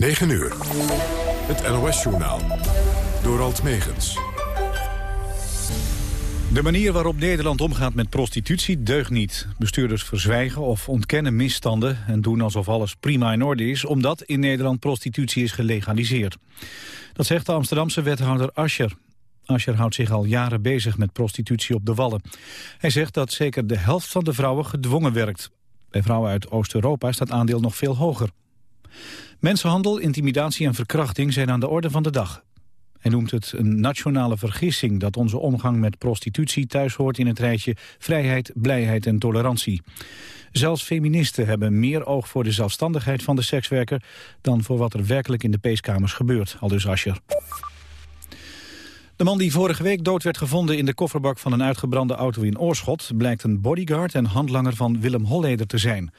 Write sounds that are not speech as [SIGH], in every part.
9 uur. Het NOS-journaal. Door Alt Megens. De manier waarop Nederland omgaat met prostitutie deugt niet. Bestuurders verzwijgen of ontkennen misstanden... en doen alsof alles prima in orde is... omdat in Nederland prostitutie is gelegaliseerd. Dat zegt de Amsterdamse wethouder Ascher. Ascher houdt zich al jaren bezig met prostitutie op de Wallen. Hij zegt dat zeker de helft van de vrouwen gedwongen werkt. Bij vrouwen uit Oost-Europa is dat aandeel nog veel hoger. Mensenhandel, intimidatie en verkrachting zijn aan de orde van de dag. Hij noemt het een nationale vergissing dat onze omgang met prostitutie thuis hoort in het rijtje vrijheid, blijheid en tolerantie. Zelfs feministen hebben meer oog voor de zelfstandigheid van de sekswerker dan voor wat er werkelijk in de peeskamers gebeurt, aldus Ascher. De man die vorige week dood werd gevonden in de kofferbak van een uitgebrande auto in Oorschot... blijkt een bodyguard en handlanger van Willem Holleder te zijn.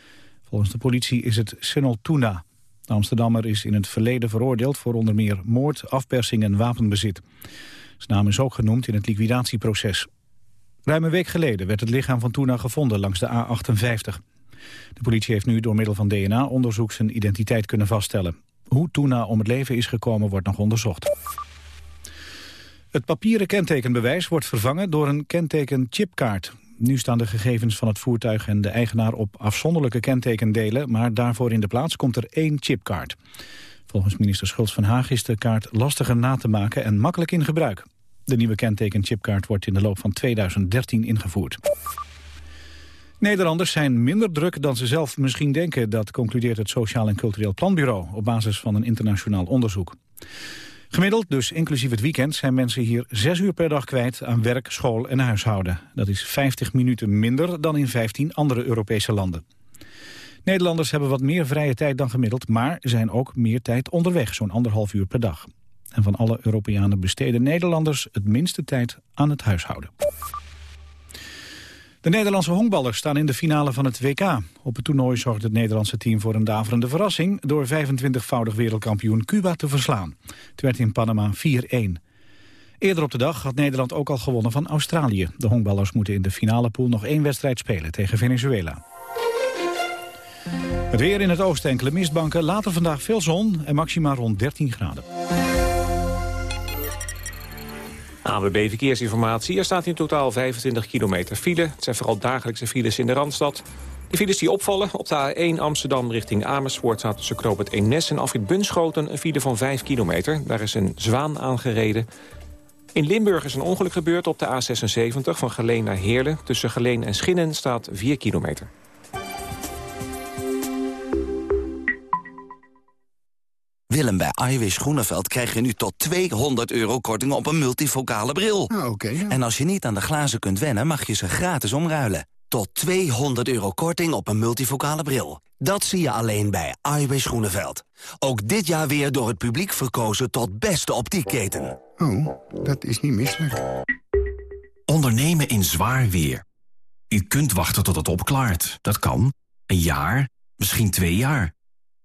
Volgens de politie is het Senol Tuna. De Amsterdammer is in het verleden veroordeeld voor onder meer moord, afpersing en wapenbezit. Zijn naam is ook genoemd in het liquidatieproces. Ruim een week geleden werd het lichaam van Tuna gevonden langs de A58. De politie heeft nu door middel van DNA-onderzoek zijn identiteit kunnen vaststellen. Hoe Tuna om het leven is gekomen wordt nog onderzocht. Het papieren kentekenbewijs wordt vervangen door een kenteken-chipkaart. Nu staan de gegevens van het voertuig en de eigenaar op afzonderlijke kentekendelen... maar daarvoor in de plaats komt er één chipkaart. Volgens minister Schultz van Haag is de kaart lastiger na te maken en makkelijk in gebruik. De nieuwe kenteken-chipkaart wordt in de loop van 2013 ingevoerd. Nederlanders zijn minder druk dan ze zelf misschien denken. Dat concludeert het Sociaal en Cultureel Planbureau op basis van een internationaal onderzoek. Gemiddeld, dus inclusief het weekend, zijn mensen hier zes uur per dag kwijt aan werk, school en huishouden. Dat is 50 minuten minder dan in 15 andere Europese landen. Nederlanders hebben wat meer vrije tijd dan gemiddeld, maar zijn ook meer tijd onderweg, zo'n anderhalf uur per dag. En van alle Europeanen besteden Nederlanders het minste tijd aan het huishouden. De Nederlandse honkballers staan in de finale van het WK. Op het toernooi zorgt het Nederlandse team voor een daverende verrassing... door 25-voudig wereldkampioen Cuba te verslaan. Het werd in Panama 4-1. Eerder op de dag had Nederland ook al gewonnen van Australië. De honkballers moeten in de finale pool nog één wedstrijd spelen tegen Venezuela. Het weer in het oosten enkele mistbanken. Later vandaag veel zon en maxima rond 13 graden. ANWB Verkeersinformatie. Er staat in totaal 25 kilometer file. Het zijn vooral dagelijkse files in de Randstad. De files die opvallen op de A1 Amsterdam richting Amersfoort... staat tussen Knoop het Eemnes en Afrit Bunschoten een file van 5 kilometer. Daar is een zwaan aangereden. In Limburg is een ongeluk gebeurd op de A76 van Geleen naar Heerlen. Tussen Geleen en Schinnen staat 4 kilometer. Willem, bij Iwis Groeneveld krijg je nu tot 200 euro korting op een multifocale bril. Ah, oké. En als je niet aan de glazen kunt wennen, mag je ze gratis omruilen. Tot 200 euro korting op een multifocale bril. Dat zie je alleen bij Iwis Groeneveld. Ook dit jaar weer door het publiek verkozen tot beste optiekketen. Oh, dat is niet misselijk. Ondernemen in zwaar weer. U kunt wachten tot het opklaart. Dat kan. Een jaar, misschien twee jaar.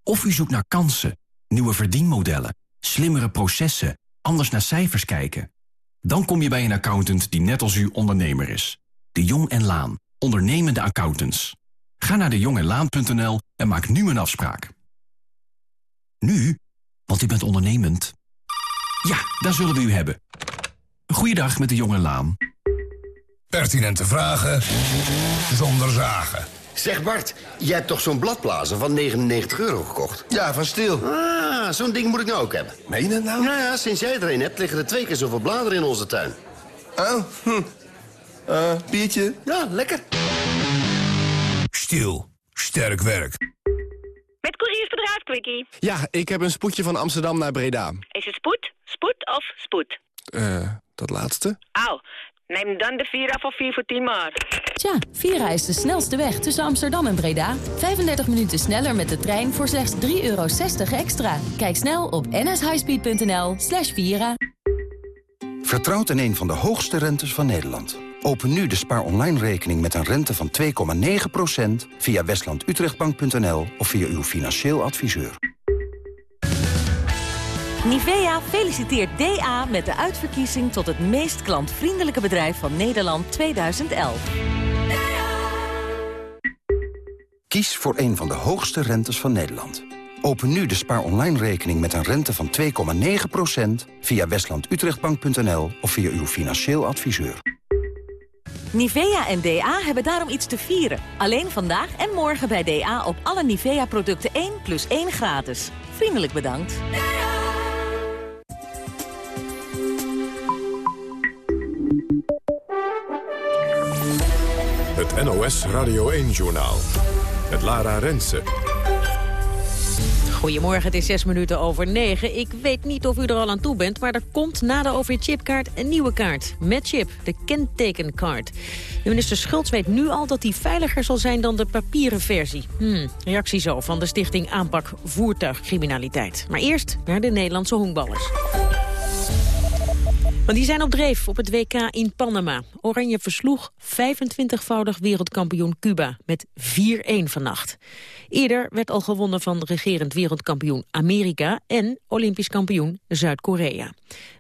Of u zoekt naar kansen nieuwe verdienmodellen, slimmere processen, anders naar cijfers kijken. Dan kom je bij een accountant die net als u ondernemer is. De Jong en Laan, ondernemende accountants. Ga naar dejongenlaan.nl en maak nu een afspraak. Nu, want u bent ondernemend. Ja, daar zullen we u hebben. Goeiedag met de Jonge Laan. Pertinente vragen zonder zagen. Zeg Bart, jij hebt toch zo'n bladblazer van 99 euro gekocht? Ja, van stil. Ah, zo'n ding moet ik nou ook hebben. Meen je dat nou? Nou ja, sinds jij er een hebt, liggen er twee keer zoveel bladeren in onze tuin. Oh, hm. Uh, biertje? Ja, lekker. Stil. Sterk werk. Met couriersbedrijf Quickie. Ja, ik heb een spoedje van Amsterdam naar Breda. Is het spoed, spoed of spoed? Eh, dat laatste. Au, neem dan de Vira van 4 voor 10 maar. Tja, Vira is de snelste weg tussen Amsterdam en Breda. 35 minuten sneller met de trein voor slechts 3,60 euro extra. Kijk snel op nshighspeed.nl slash Vira. Vertrouwt in een van de hoogste rentes van Nederland. Open nu de spaar online rekening met een rente van 2,9% via westlandutrechtbank.nl of via uw financieel adviseur. Nivea feliciteert DA met de uitverkiezing tot het meest klantvriendelijke bedrijf van Nederland 2011. Kies voor een van de hoogste rentes van Nederland. Open nu de Spaar Online rekening met een rente van 2,9% via westlandutrechtbank.nl of via uw financieel adviseur. Nivea en DA hebben daarom iets te vieren. Alleen vandaag en morgen bij DA op alle Nivea-producten 1 plus 1 gratis. Vriendelijk bedankt. Het NOS Radio 1-journaal. Het Lara Rensen. Goedemorgen, het is zes minuten over negen. Ik weet niet of u er al aan toe bent, maar er komt na de OV-chipkaart een nieuwe kaart. Met chip, de kentekenkaart. De minister Schultz weet nu al dat die veiliger zal zijn dan de papieren versie. Hmm, reactie zo van de stichting Aanpak Voertuigcriminaliteit. Maar eerst naar de Nederlandse honkballers. Want die zijn op dreef op het WK in Panama. Oranje versloeg 25-voudig wereldkampioen Cuba met 4-1 vannacht. Eerder werd al gewonnen van regerend wereldkampioen Amerika... en olympisch kampioen Zuid-Korea.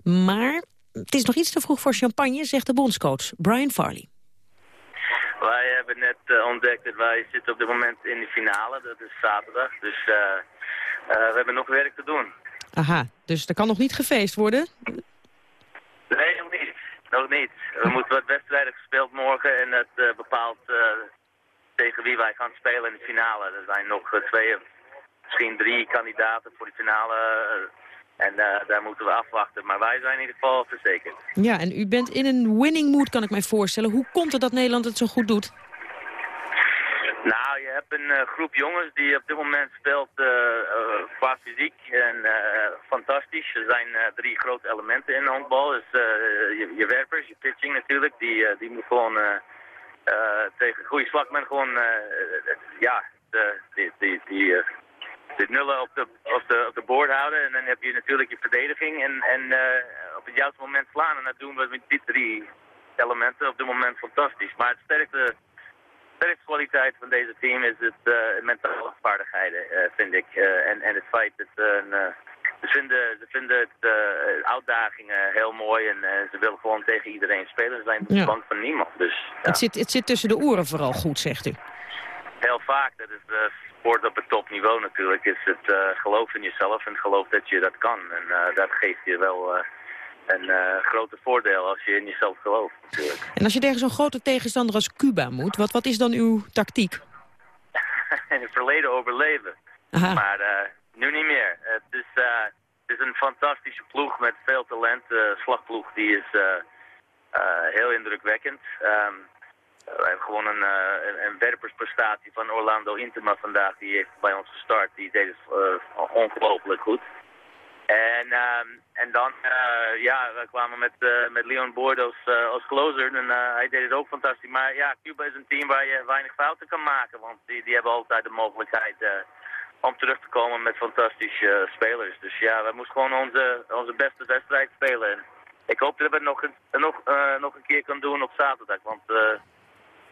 Maar het is nog iets te vroeg voor champagne, zegt de bondscoach Brian Farley. Wij hebben net uh, ontdekt dat wij zitten op dit moment in de finale. Dat is zaterdag. Dus uh, uh, we hebben nog werk te doen. Aha, dus er kan nog niet gefeest worden? Nee, nog niet. Nog niet. We moeten wat wedstrijden gespeeld morgen en dat uh, bepaalt uh, tegen wie wij gaan spelen in de finale. Er zijn nog uh, twee, misschien drie kandidaten voor de finale en daar moeten we afwachten. Maar wij zijn in ieder geval verzekerd. Ja, en u bent in een winning mood kan ik mij voorstellen. Hoe komt het dat Nederland het zo goed doet? Nou, je hebt een uh, groep jongens die op dit moment speelt uh, qua fysiek en fantastisch. Er zijn drie grote elementen in handbal. Dus je, je, werpers, je pitching natuurlijk, die, die moet gewoon tegen goede slagmen gewoon, ja, de, die, die, die, de nullen op de, op, de, op de board houden. En dan heb je natuurlijk je verdediging en, en op het juiste moment slaan. En dat doen we met die drie elementen op dit moment fantastisch. Maar het sterkste van deze team is het uh, mentale vaardigheden, uh, vind ik. Uh, en, en het feit dat ze vinden, ze vinden het uitdagingen heel mooi en ze willen gewoon tegen iedereen spelen. Ze zijn ja. bang van niemand. Dus, ja. het, zit, het zit tussen de oren vooral goed, zegt u. Heel vaak, dat is sport op het topniveau natuurlijk, is het geloof in jezelf en geloof dat je dat kan. En dat geeft je wel een uh, grote voordeel als je in jezelf gelooft natuurlijk. En als je tegen zo'n grote tegenstander als Cuba moet, wat, wat is dan uw tactiek? [LAUGHS] in het verleden overleven. Aha. Maar uh, nu niet meer. Het is, uh, het is een fantastische ploeg met veel talent. De slagploeg die is heel indrukwekkend. Um, we hebben gewoon een, een, een, werpersprestatie van Orlando Intema vandaag. Die heeft bij ons gestart. Die deed het ongelooflijk goed. En, uh, en dan, uh, ja, we kwamen met, uh, met Leon Boord als, als closer en hij deed het ook fantastisch. Maar ja, Cuba is een team waar je weinig fouten kan maken, want die, die hebben altijd de mogelijkheid om terug te komen met fantastische spelers. Dus ja, we moesten gewoon onze, onze beste wedstrijd spelen. En ik hoop dat we het nog een, nog, nog een keer kan doen op zaterdag, want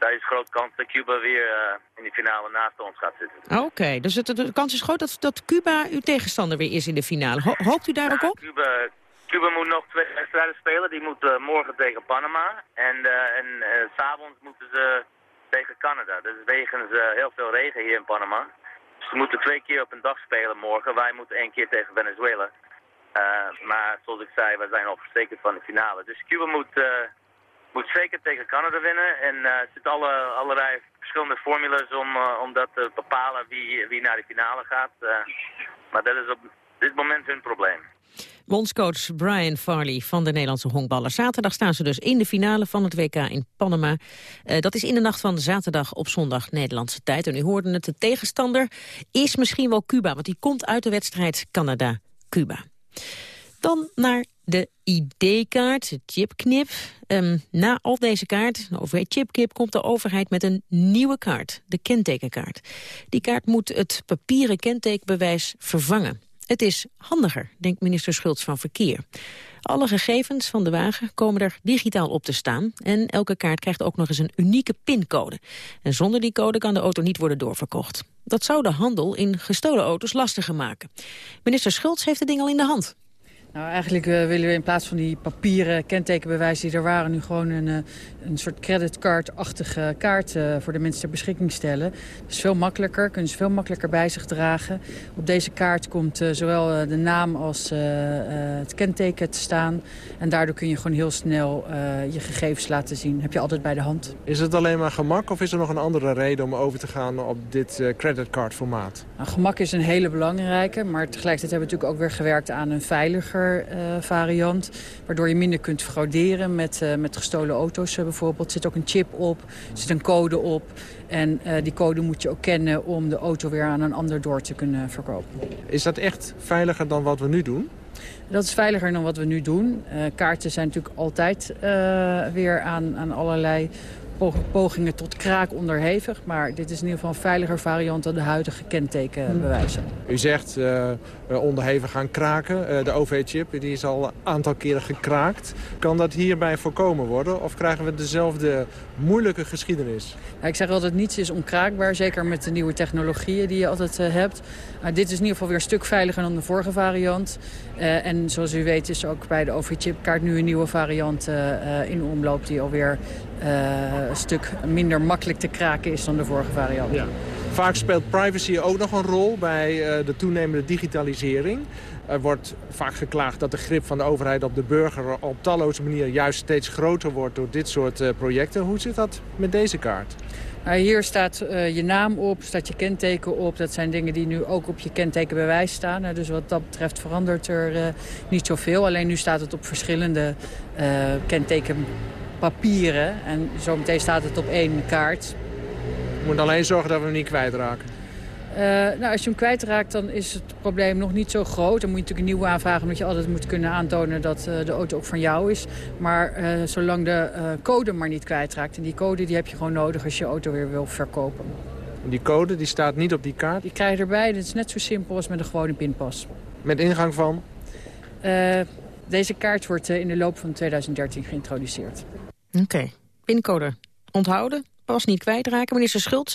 daar is groot kans dat Cuba weer uh, in de finale naast ons gaat zitten. Oké, okay, dus het, de kans is groot dat, dat Cuba uw tegenstander weer is in de finale. Ho hoopt u daar ook op? Cuba, Cuba moet nog twee wedstrijden spelen. Die moeten morgen tegen Panama. En, uh, en uh, s'avonds moeten ze tegen Canada. Dus wegens heel veel regen hier in Panama. Dus ze moeten twee keer op een dag spelen morgen. Wij moeten één keer tegen Venezuela. maar zoals ik zei, we zijn al verzekerd van de finale. Dus Cuba moet moet zeker tegen Canada winnen. En uh, er zitten alle, allerlei verschillende formules om, uh, om dat te bepalen wie, wie naar de finale gaat. Uh, maar dat is op dit moment hun probleem. Bondscoach Brian Farley van de Nederlandse honkballen. Zaterdag staan ze dus in de finale van het WK in Panama. dat is in de nacht van zaterdag op zondag Nederlandse tijd. En u hoorde het, de tegenstander is misschien wel Cuba, want die komt uit de wedstrijd Canada-Cuba. Dan naar de ID-kaart, de chipknip. Um, na al deze kaart, over chipknip, komt de overheid met een nieuwe kaart, de kentekenkaart. Die kaart moet het papieren kentekenbewijs vervangen. Het is handiger, denkt minister Schultz van Verkeer. Alle gegevens van de wagen komen er digitaal op te staan... en elke kaart krijgt ook nog eens een unieke pincode. En zonder die code kan de auto niet worden doorverkocht. Dat zou de handel in gestolen auto's lastiger maken. Minister Schultz heeft het ding al in de hand. Nou, eigenlijk uh, willen we in plaats van die papieren kentekenbewijzen die er waren... nu gewoon een, uh, een soort creditcard-achtige kaart uh, voor de mensen ter beschikking stellen. Dat is veel makkelijker, kunnen ze veel makkelijker bij zich dragen. Op deze kaart komt zowel de naam als het kenteken te staan. En daardoor kun je gewoon heel snel je gegevens laten zien. heb je altijd bij de hand. Is het alleen maar gemak of is er nog een andere reden om over te gaan op dit creditcard-formaat? Nou, gemak is een hele belangrijke, maar tegelijkertijd hebben we natuurlijk ook weer gewerkt aan een veiliger uh, variant. Waardoor je minder kunt frauderen met, uh, met gestolen auto's uh, bijvoorbeeld. Er zit ook een chip op, er zit een code op. En die code moet je ook kennen om de auto weer aan een ander door te kunnen verkopen. Is dat echt veiliger dan wat we nu doen? Dat is veiliger dan wat we nu doen. kaarten zijn natuurlijk altijd weer aan, aan allerlei pogingen tot kraak onderhevig. Maar dit is in ieder geval een veiliger variant dan de huidige kentekenbewijzen. U zegt uh, onderhevig gaan kraken. Uh, de OV-chip is al een aantal keren gekraakt. Kan dat hierbij voorkomen worden? Of krijgen we dezelfde moeilijke geschiedenis? Ja, ik zeg altijd, niets is onkraakbaar. Zeker met de nieuwe technologieën die je altijd hebt. dit is in ieder geval weer een stuk veiliger dan de vorige variant. en zoals u weet is er ook bij de OV-chipkaart nu een nieuwe variant in omloop... die alweer een stuk minder makkelijk te kraken is dan de vorige variant. Ja. Vaak speelt privacy ook nog een rol bij uh, de toenemende digitalisering. Er wordt vaak geklaagd dat de grip van de overheid op de burger op talloze manieren juist steeds groter wordt door dit soort uh, projecten. Hoe zit dat met deze kaart? Nou, hier staat uh, je naam op, staat je kenteken op. Dat zijn dingen die nu ook op je kentekenbewijs staan. Dus wat dat betreft verandert er niet zoveel. Alleen nu staat het op verschillende kenteken papieren. En zometeen staat het op één kaart. We moeten alleen zorgen dat we hem niet kwijtraken. Uh, nou, als je hem kwijtraakt, dan is het probleem nog niet zo groot. Dan moet je natuurlijk een nieuwe aanvragen, omdat je altijd moet kunnen aantonen dat uh, de auto ook van jou is. Maar uh, zolang de code maar niet kwijtraakt. En die code die heb je gewoon nodig als je auto weer wil verkopen. En die code die staat niet op die kaart? Die krijg je erbij. Dit is net zo simpel als met een gewone pinpas. Met ingang van? deze kaart wordt in de loop van 2013 geïntroduceerd. Oké, okay. pincode onthouden, pas niet kwijtraken. Minister Schultz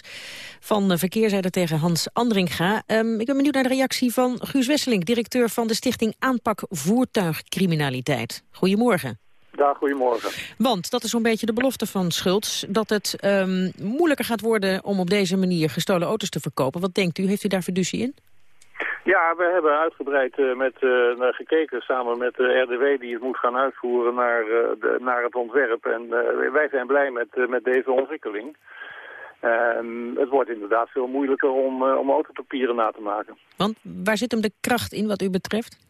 van Verkeer zei dat tegen Hans Andringa. Um, ik ben benieuwd naar de reactie van Guus Wesseling... directeur van de Stichting Aanpak Voertuigcriminaliteit. Goedemorgen. Ja, goedemorgen. Want dat is zo'n beetje de belofte van Schultz... dat het um, moeilijker gaat worden om op deze manier gestolen auto's te verkopen. Wat denkt u? Heeft u daar fiducie in? Ja, we hebben uitgebreid uh, met, naar gekeken samen met de RDW die het moet gaan uitvoeren naar, de, naar het ontwerp. En wij zijn blij met, met deze ontwikkeling. het wordt inderdaad veel moeilijker om, om autopapieren na te maken. Want waar zit hem de kracht in wat u betreft?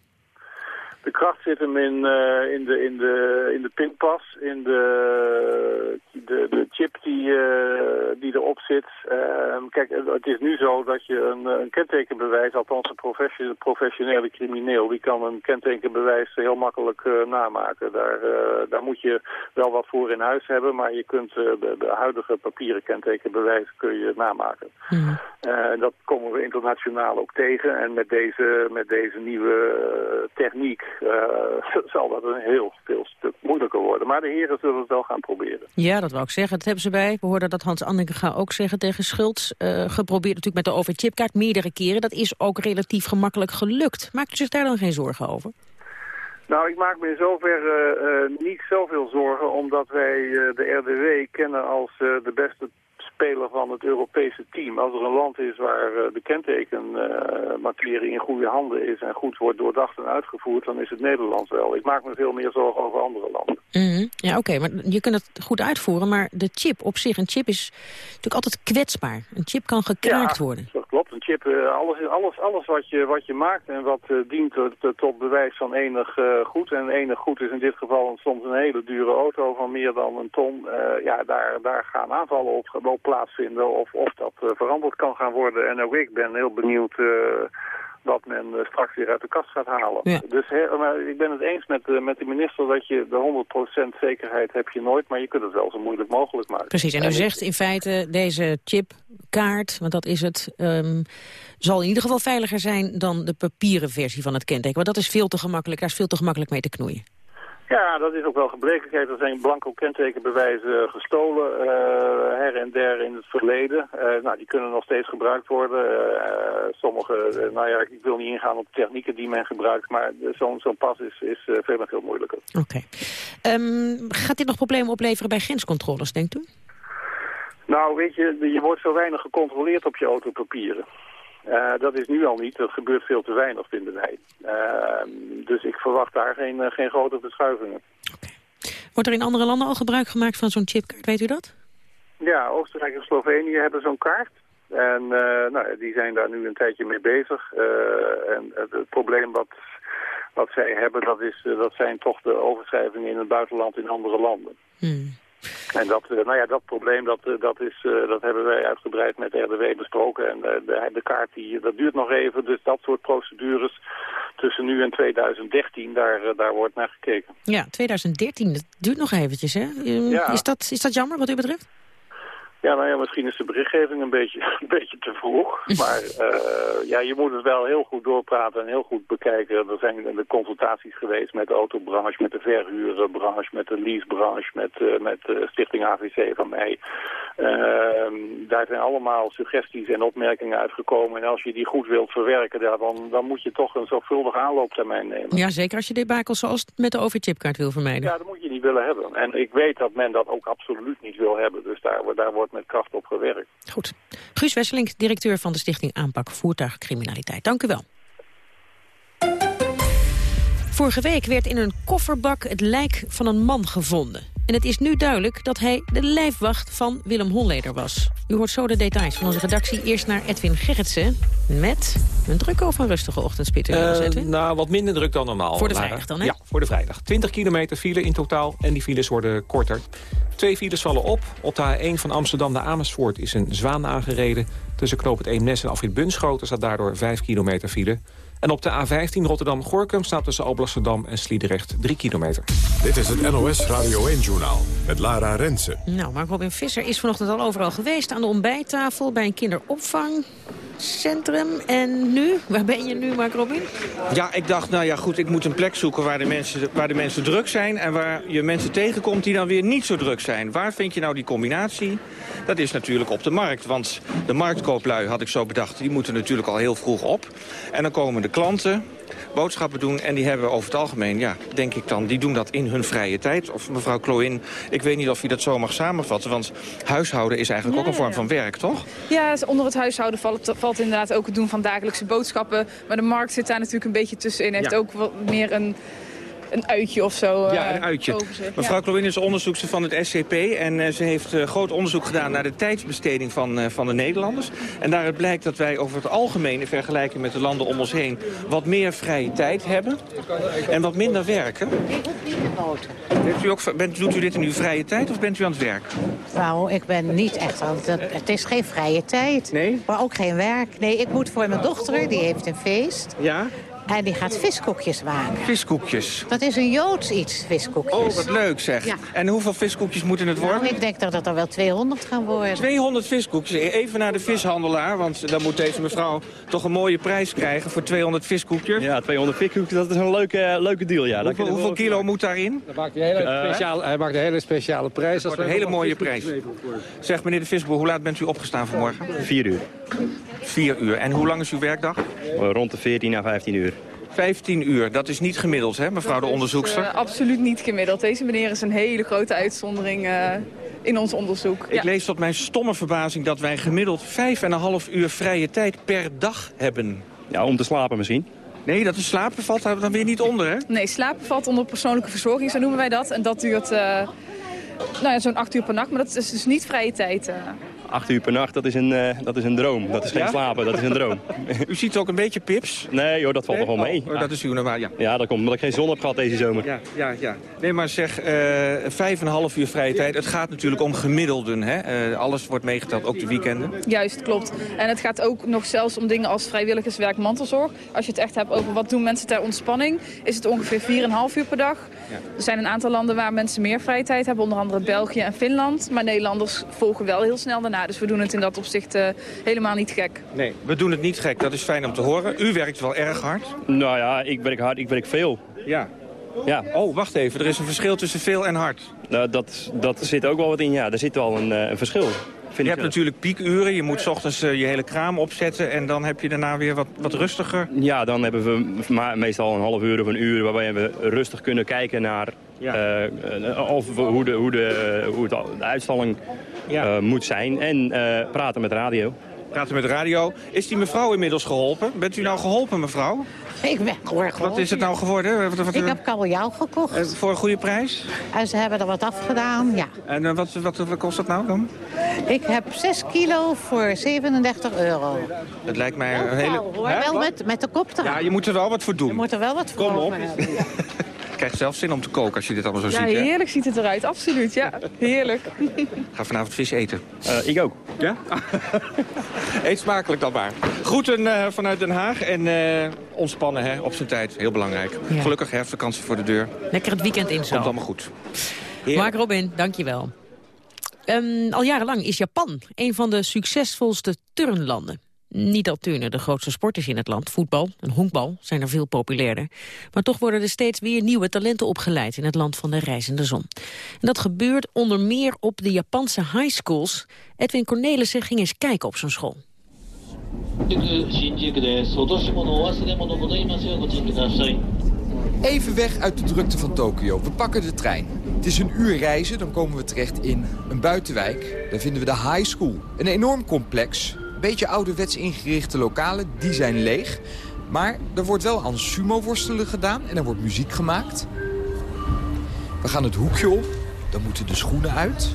De kracht zit hem in, uh, in, de, in, de, in de pinpas, in de, de, de chip die, uh, die erop zit. Uh, kijk, het is nu zo dat je een, een kentekenbewijs, althans een professionele crimineel, die kan een kentekenbewijs heel makkelijk namaken. Daar, daar moet je wel wat voor in huis hebben, maar je kunt de, de huidige papieren kentekenbewijs kun je namaken. Mm. dat komen we internationaal ook tegen en met deze, met deze nieuwe techniek [LAUGHS] zal dat een heel veel stuk moeilijker worden. Maar de heren zullen het wel gaan proberen. Ja, dat wou ik zeggen. Dat hebben ze bij. We hoorden dat Hans Anneke ook zeggen tegen Schultz. Uh, geprobeerd natuurlijk met de overchipkaart meerdere keren. Dat is ook relatief gemakkelijk gelukt. Maakt u zich daar dan geen zorgen over? Nou, ik maak me in zoverre uh, niet zoveel zorgen, omdat wij uh, de RDW kennen als uh, de beste speler van het Europese team. Als er een land is waar uh, de kentekenmarkering in goede handen is en goed wordt doordacht en uitgevoerd, dan is het Nederland wel. Ik maak me veel meer zorgen over andere landen. Mhm. Ja, oké, maar je kunt het goed uitvoeren, maar de chip op zich, een chip is natuurlijk altijd kwetsbaar. Een chip kan gekraakt ja, worden. dat klopt. Uh, alles, alles, alles wat, je, wat je maakt en wat uh, dient tot, bewijs van enig goed, en enig goed is in dit geval soms een hele dure auto van meer dan een ton, ja, daar, daar gaan aanvallen op, op plaatsvinden of, of dat veranderd kan gaan worden. En ook ik ben heel benieuwd wat men uh, straks weer uit de kast gaat halen. Ja. Dus maar ik ben het eens met, met de minister dat je de 100% zekerheid heb je nooit, maar je kunt het wel zo moeilijk mogelijk maken. Precies, en u zegt in feite deze chipkaart, want dat is het, um, zal in ieder geval veiliger zijn dan de papieren versie van het kenteken. Want dat is veel te gemakkelijk, daar is veel te gemakkelijk mee te knoeien. Ja, dat is ook wel gebleken. Kijk, er zijn blanco kentekenbewijzen gestolen uh, her en der in het verleden. Uh, nou, die kunnen nog steeds gebruikt worden. Uh, sommige, nou ja, ik wil niet ingaan op technieken die men gebruikt, maar zo'n zo'n pas is, is veel en veel moeilijker. Oké. Um, gaat dit nog problemen opleveren bij grenscontroles, denkt u? Nou, weet je, je wordt zo weinig gecontroleerd op je autopapieren. Uh, dat is nu al niet. Dat gebeurt veel te weinig, vinden wij. Uh, dus ik verwacht daar geen, uh, geen grote verschuivingen. Okay. Wordt er in andere landen al gebruik gemaakt van zo'n chipkaart, weet u dat? Ja, Oostenrijk en Slovenië hebben zo'n kaart. En nou, die zijn daar nu een tijdje mee bezig. en het probleem wat, wat zij hebben, dat, is, dat zijn toch de overschrijvingen in het buitenland in andere landen. Hmm. En dat, eh, nou ja, dat probleem dat, eh, dat, is, eh, dat hebben wij uitgebreid met RDW besproken. En de, de kaart die, dat duurt nog even. Dus dat soort procedures tussen nu en 2013, daar, daar wordt naar gekeken. Ja, 2013, dat duurt nog eventjes, hè? Ja. Is, dat, is dat jammer wat u betreft? Ja, nou ja, misschien is de berichtgeving een beetje, [LAUGHS] een beetje te vroeg. Maar uh, [LAUGHS] ja, je moet het wel heel goed doorpraten en heel goed bekijken. Er zijn de consultaties geweest met de autobranche, met de verhuurbranche, met de leasebranche, met, uh, met de Stichting AVC van mij. Uh, daar zijn allemaal suggesties en opmerkingen uitgekomen. En als je die goed wilt verwerken, ja, dan, dan moet je toch een zorgvuldige aanlooptermijn nemen. Ja, zeker als je debakels zoals met de overchipkaart wil vermijden. Ja, dat moet je niet willen hebben. En ik weet dat men dat ook absoluut niet wil hebben. Dus daar, daar wordt met kracht op gewerkt. Goed. Guus Wesseling, directeur van de Stichting Aanpak Voertuigcriminaliteit. Dank u wel. Vorige week werd in een kofferbak het lijk van een man gevonden. En het is nu duidelijk dat hij de lijfwacht van Willem Holleder was. U hoort zo de details van onze redactie. Eerst naar Edwin Gerritsen met een drukke of een rustige ochtendspit. Uh, nou, wat minder druk dan normaal. Voor de vrijdag dan, hè? Ja, voor de vrijdag. 20 kilometer file in totaal en die files worden korter. Twee files vallen op. Op de A1 van Amsterdam naar Amersfoort is een zwaan aangereden. Tussen knoop het Eemnes en Afrit Bunschoten staat daardoor 5 kilometer file. En op de A15 Rotterdam-Gorkum staat tussen Alblasserdam en Sliedrecht 3 kilometer. Dit is het NOS Radio 1-journaal met Lara Rensen. Nou, Mark Robin Visser is vanochtend al overal geweest. Aan de ontbijttafel bij een kinderopvang centrum. En nu? Waar ben je nu, Mark Robin? Ja, ik dacht, nou ja, goed, ik moet een plek zoeken waar de, mensen, waar de mensen druk zijn... en waar je mensen tegenkomt die dan weer niet zo druk zijn. Waar vind je nou die combinatie? Dat is natuurlijk op de markt, want de marktkooplui, had ik zo bedacht... die moeten natuurlijk al heel vroeg op. En dan komen de klanten, boodschappen doen. En die hebben over het algemeen, ja, denk ik dan, die doen dat in hun vrije tijd. Of mevrouw Kloin, ik weet niet of u dat zo mag samenvatten. Want huishouden is eigenlijk ook een vorm van werk, toch? Ja, onder het huishouden valt, valt inderdaad ook het doen van dagelijkse boodschappen. Maar de markt zit daar natuurlijk een beetje tussenin. Heeft ook wat meer een een uitje of zo. Ja, een eh, uitje. Mevrouw ja. is onderzoekster van het SCP. En uh, ze heeft uh, groot onderzoek gedaan naar de tijdsbesteding van, uh, van de Nederlanders. En daaruit blijkt dat wij over het algemeen... in vergelijking met de landen om ons heen... wat meer vrije tijd hebben. En wat minder werken. Bent u ook, bent, doet u dit in uw vrije tijd of bent u aan het werk? Nou, ik ben niet echt aan het... Het is geen vrije tijd. Nee? Maar ook geen werk. Nee, ik moet voor mijn dochter, die heeft een feest. Ja? En die gaat viskoekjes maken. Viskoekjes? Dat is een Joods iets, viskoekjes. Oh, wat leuk zeg. Ja. En hoeveel viskoekjes moeten het worden? Nou, ik denk dat het er wel 200 gaan worden. 200 viskoekjes. Even naar de vishandelaar, want dan moet deze mevrouw toch een mooie prijs krijgen voor 200 viskoekjes. Ja, 200 viskoekjes, dat is een leuke, leuke deal, ja. Hoeveel, hoeveel kilo moet daarin? maakt een hele uh, speciale, hij maakt een hele speciale prijs. Dat een hele mooie prijs. Zeg meneer de Visboer, hoe laat bent u opgestaan vanmorgen? 4 uur. 4 uur. En hoe lang is uw werkdag? Rond de 14 à 15 uur. 15 uur, dat is niet gemiddeld, hè, mevrouw de onderzoekster? Uh, absoluut niet gemiddeld. Deze meneer is een hele grote uitzondering uh, in ons onderzoek. Ik lees tot mijn stomme verbazing dat wij gemiddeld 5,5 uur vrije tijd per dag hebben. Ja, om te slapen misschien. Nee, dat is slapen valt daar dan weer niet onder, hè? Nee, slapen valt onder persoonlijke verzorging, zo noemen wij dat. En dat duurt uh, nou ja, zo'n 8 uur per nacht, maar dat is dus niet vrije tijd. Acht uur per nacht, dat is een, uh, dat is een droom. Dat is geen slapen, dat is een droom. U ziet ook een beetje pips? Nee joh, dat valt nee? nog wel mee. Oh, dat is uw normaal, ja. Ja, dat komt omdat ik geen zon heb gehad deze zomer. Ja, ja, ja. Nee, maar zeg, uh, vijf en een half uur vrije tijd. Het gaat natuurlijk om gemiddelden, hè? Uh, alles wordt meegeteld, ook de weekenden. Juist, klopt. En het gaat ook nog zelfs om dingen als vrijwilligerswerk, mantelzorg. Als je het echt hebt over wat doen mensen ter ontspanning, is het ongeveer 4,5 uur per dag. Ja. Er zijn een aantal landen waar mensen meer vrije tijd hebben, onder andere België en Finland. Maar Nederlanders volgen wel heel snel daarna, dus we doen het in dat opzicht uh, helemaal niet gek. Nee, we doen het niet gek. Dat is fijn om te horen. U werkt wel erg hard. Nou ja, ik werk hard, ik werk veel. Ja. Ja. Oh, wacht even. Er is een verschil tussen veel en hard. Nou, dat, dat zit ook wel wat in, ja. Daar zit wel een, een verschil. je hebt natuurlijk piekuren. Je moet s ochtends je hele kraam opzetten en dan heb je daarna weer wat, wat rustiger. Ja, dan hebben we meestal een half uur of een uur waarbij we rustig kunnen kijken naar ja. of, hoe, de, hoe, de, hoe het, de uitstalling ja. moet zijn. En praten met radio. Praten met radio. Is die mevrouw inmiddels geholpen? Bent u nou geholpen, mevrouw? Ik ben geholpen. Wat is het nou geworden? Wat, wat, ik heb kabeljauw gekocht. voor een goede prijs? En ze hebben er wat afgedaan, ja. En uh, wat, wat, wat, kost dat nou dan? Ik heb 6 kilo voor 37 euro. Dat lijkt mij een hele... Hoor, wel met, met de kop eraan. Ja, je moet er wel wat voor doen. Je moet er wel wat voor Kom op. [LAUGHS] Ik krijg zelf zin om te koken als je dit allemaal zo ja, ziet. Ja, heerlijk ziet het eruit. Absoluut, ja. Heerlijk. [LAUGHS] Ga vanavond vis eten. Uh, ik ook. Ja? [LAUGHS] Eet smakelijk dan maar. Groeten uh, vanuit Den Haag en uh, ontspannen hè, op zijn tijd. Heel belangrijk. Ja. Gelukkig herfstvakantie voor de deur. Lekker het weekend in zo. Komt allemaal goed. Heerlijk. Mark Robin, dankjewel. Um, al jarenlang is Japan een van de succesvolste turnlanden. Niet dat turnen de grootste sport is in het land. Voetbal en honkbal zijn er veel populairder. Maar toch worden er steeds weer nieuwe talenten opgeleid... in het land van de reizende zon. En dat gebeurt onder meer op de Japanse high schools. Edwin Cornelissen ging eens kijken op zo'n school. Even weg uit de drukte van Tokio. We pakken de trein. Het is een uur reizen, dan komen we terecht in een buitenwijk. Daar vinden we de high school. Een enorm complex, beetje ouderwets ingerichte lokalen, die zijn leeg. Maar er wordt wel aan sumo-worstelen gedaan en er wordt muziek gemaakt. We gaan het hoekje op, dan moeten de schoenen uit.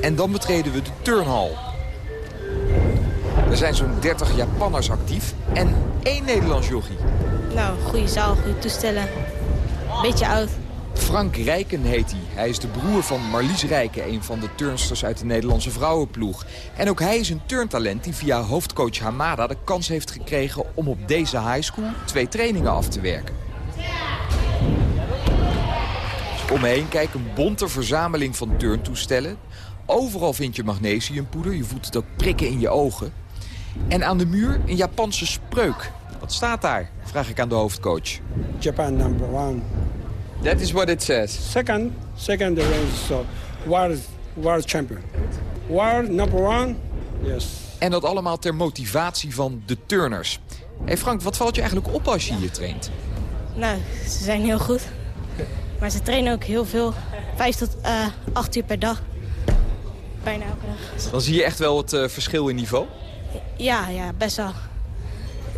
En dan betreden we de turnhal. Er zijn zo'n 30 Japanners actief en één Nederlands jochie. Nou, goede zaal, goede toestellen. Beetje oud. Frank Rijken heet hij. Hij is de broer van Marlies Rijken, een van de turnsters uit de Nederlandse vrouwenploeg. En ook hij is een turntalent die via hoofdcoach Hamada de kans heeft gekregen om op deze high school twee trainingen af te werken. Als ik om me heen kijk, een bonte verzameling van turntoestellen. Overal vind je magnesiumpoeder, je voelt ook prikken in je ogen. En aan de muur een Japanse spreuk. Wat staat daar? Vraag ik aan de hoofdcoach. Japan number one. That is what it says. Second, second range, so world, world champion. World number one, yes. En dat allemaal ter motivatie van de turners. hey Frank, wat valt je eigenlijk op als je hier traint? Nou, ze zijn heel goed. Maar ze trainen ook heel veel. Vijf tot uh, acht uur per dag. Bijna elke dag. Dan zie je echt wel het uh, verschil in niveau? Ja, ja, best wel.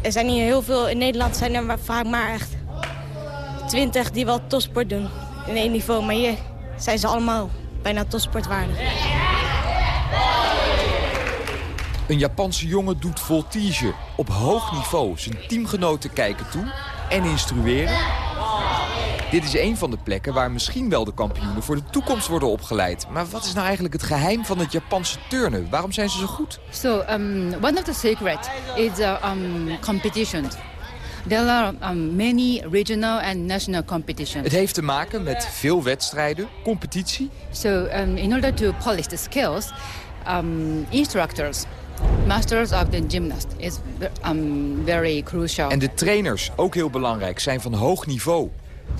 Er zijn hier heel veel, in Nederland zijn er vaak maar echt 20 die wel topsport doen. In één niveau, maar hier zijn ze allemaal bijna topsportwaardig. Een Japanse jongen doet voltige op hoog niveau. Zijn teamgenoten kijken toe en instrueren. Dit is een van de plekken waar misschien wel de kampioenen voor de toekomst worden opgeleid. Maar wat is nou eigenlijk het geheim van het Japanse turnen? Waarom zijn ze zo goed? So, um, one of the secrets is uh, um, competitions. There are um, many regional and national competitions. Het heeft te maken met veel wedstrijden, competitie. So, um, in order to polish the skills, um, instructors, masters of the gymnast is um, very crucial. En de trainers, ook heel belangrijk, zijn van hoog niveau.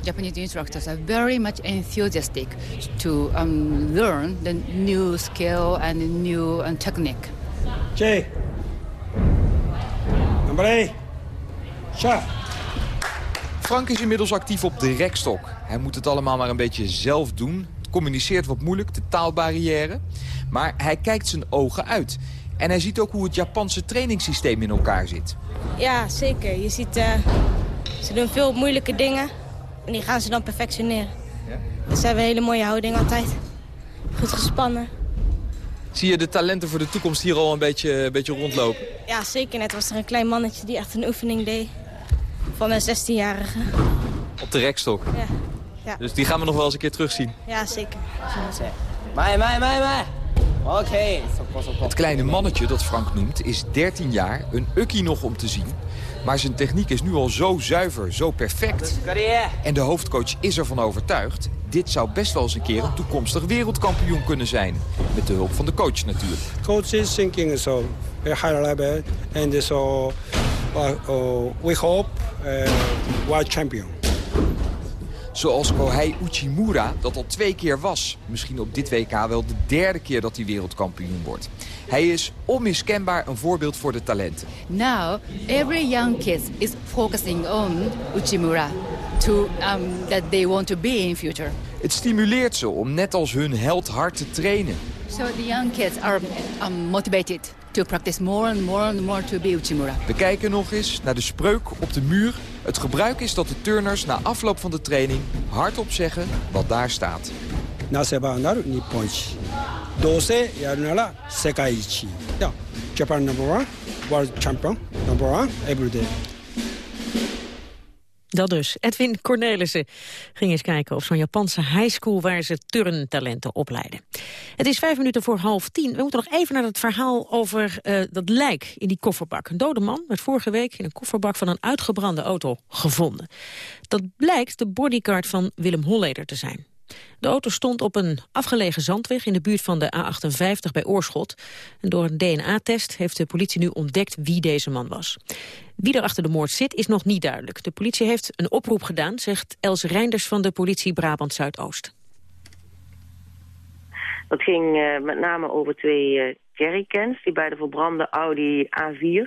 Japanese instructors are very much enthusiastic to um, learn the new skill and the new um, technique. Jay, number eight. Frank is inmiddels actief op de rekstok. Hij moet het allemaal maar een beetje zelf doen. Het communiceert wat moeilijk, de taalbarrière. Maar hij kijkt zijn ogen uit. En hij ziet ook hoe het Japanse trainingssysteem in elkaar zit. Ja, zeker. Je ziet, uh, ze doen veel moeilijke dingen. En die gaan ze dan perfectioneren. Ja? Dus ze hebben een hele mooie houding altijd. Goed gespannen. Zie je de talenten voor de toekomst hier al een beetje, een beetje rondlopen? Ja, zeker. Net was er een klein mannetje die echt een oefening deed. Van een 16-jarige. Op de rekstok? Ja. ja. Dus die gaan we nog wel eens een keer terugzien? Ja, zeker. Mij, mij, mij, mij. Oké. Het kleine mannetje dat Frank noemt is 13 jaar, een ukkie nog om te zien. Maar zijn techniek is nu al zo zuiver, zo perfect. En de hoofdcoach is ervan overtuigd... dit zou best wel eens een keer een toekomstig wereldkampioen kunnen zijn. Met de hulp van de coach natuurlijk. Coach is thinking so high level. And so we hope uh, world champion. Zoals Kohei Uchimura, dat al twee keer was. Misschien op dit WK wel de derde keer dat hij wereldkampioen wordt. Hij is onmiskenbaar een voorbeeld voor de talenten. Now, every young kid is focusing on Uchimura. To, um, that they want to be in future. Het stimuleert ze om net als hun held hard te trainen. So the young kids are um, motivated to practice more and more and more to be Uchimura. We kijken nog eens naar de spreuk op de muur. Het gebruik is dat de turners na afloop van de training hardop zeggen wat daar staat. Naseba naru Nipponchi. Dose yarunara sekaiichi. Ja, Japan number one, world champion number one every day. Dat dus. Edwin Cornelissen ging eens kijken op zo'n Japanse high school waar ze turntalenten opleiden. Het is vijf minuten voor half tien. We moeten nog even naar het verhaal over uh, dat lijk in die kofferbak. Een dode man werd vorige week in een kofferbak van een uitgebrande auto gevonden. Dat blijkt de bodyguard van Willem Holleder te zijn. De auto stond op een afgelegen zandweg in de buurt van de A58 bij Oorschot. En door een DNA-test heeft de politie nu ontdekt wie deze man was. Wie er achter de moord zit is nog niet duidelijk. De politie heeft een oproep gedaan, zegt Els Reinders van de politie Brabant Zuidoost. Dat ging uh, met name over twee uh, jerrycans die bij de verbrande Audi A4 uh,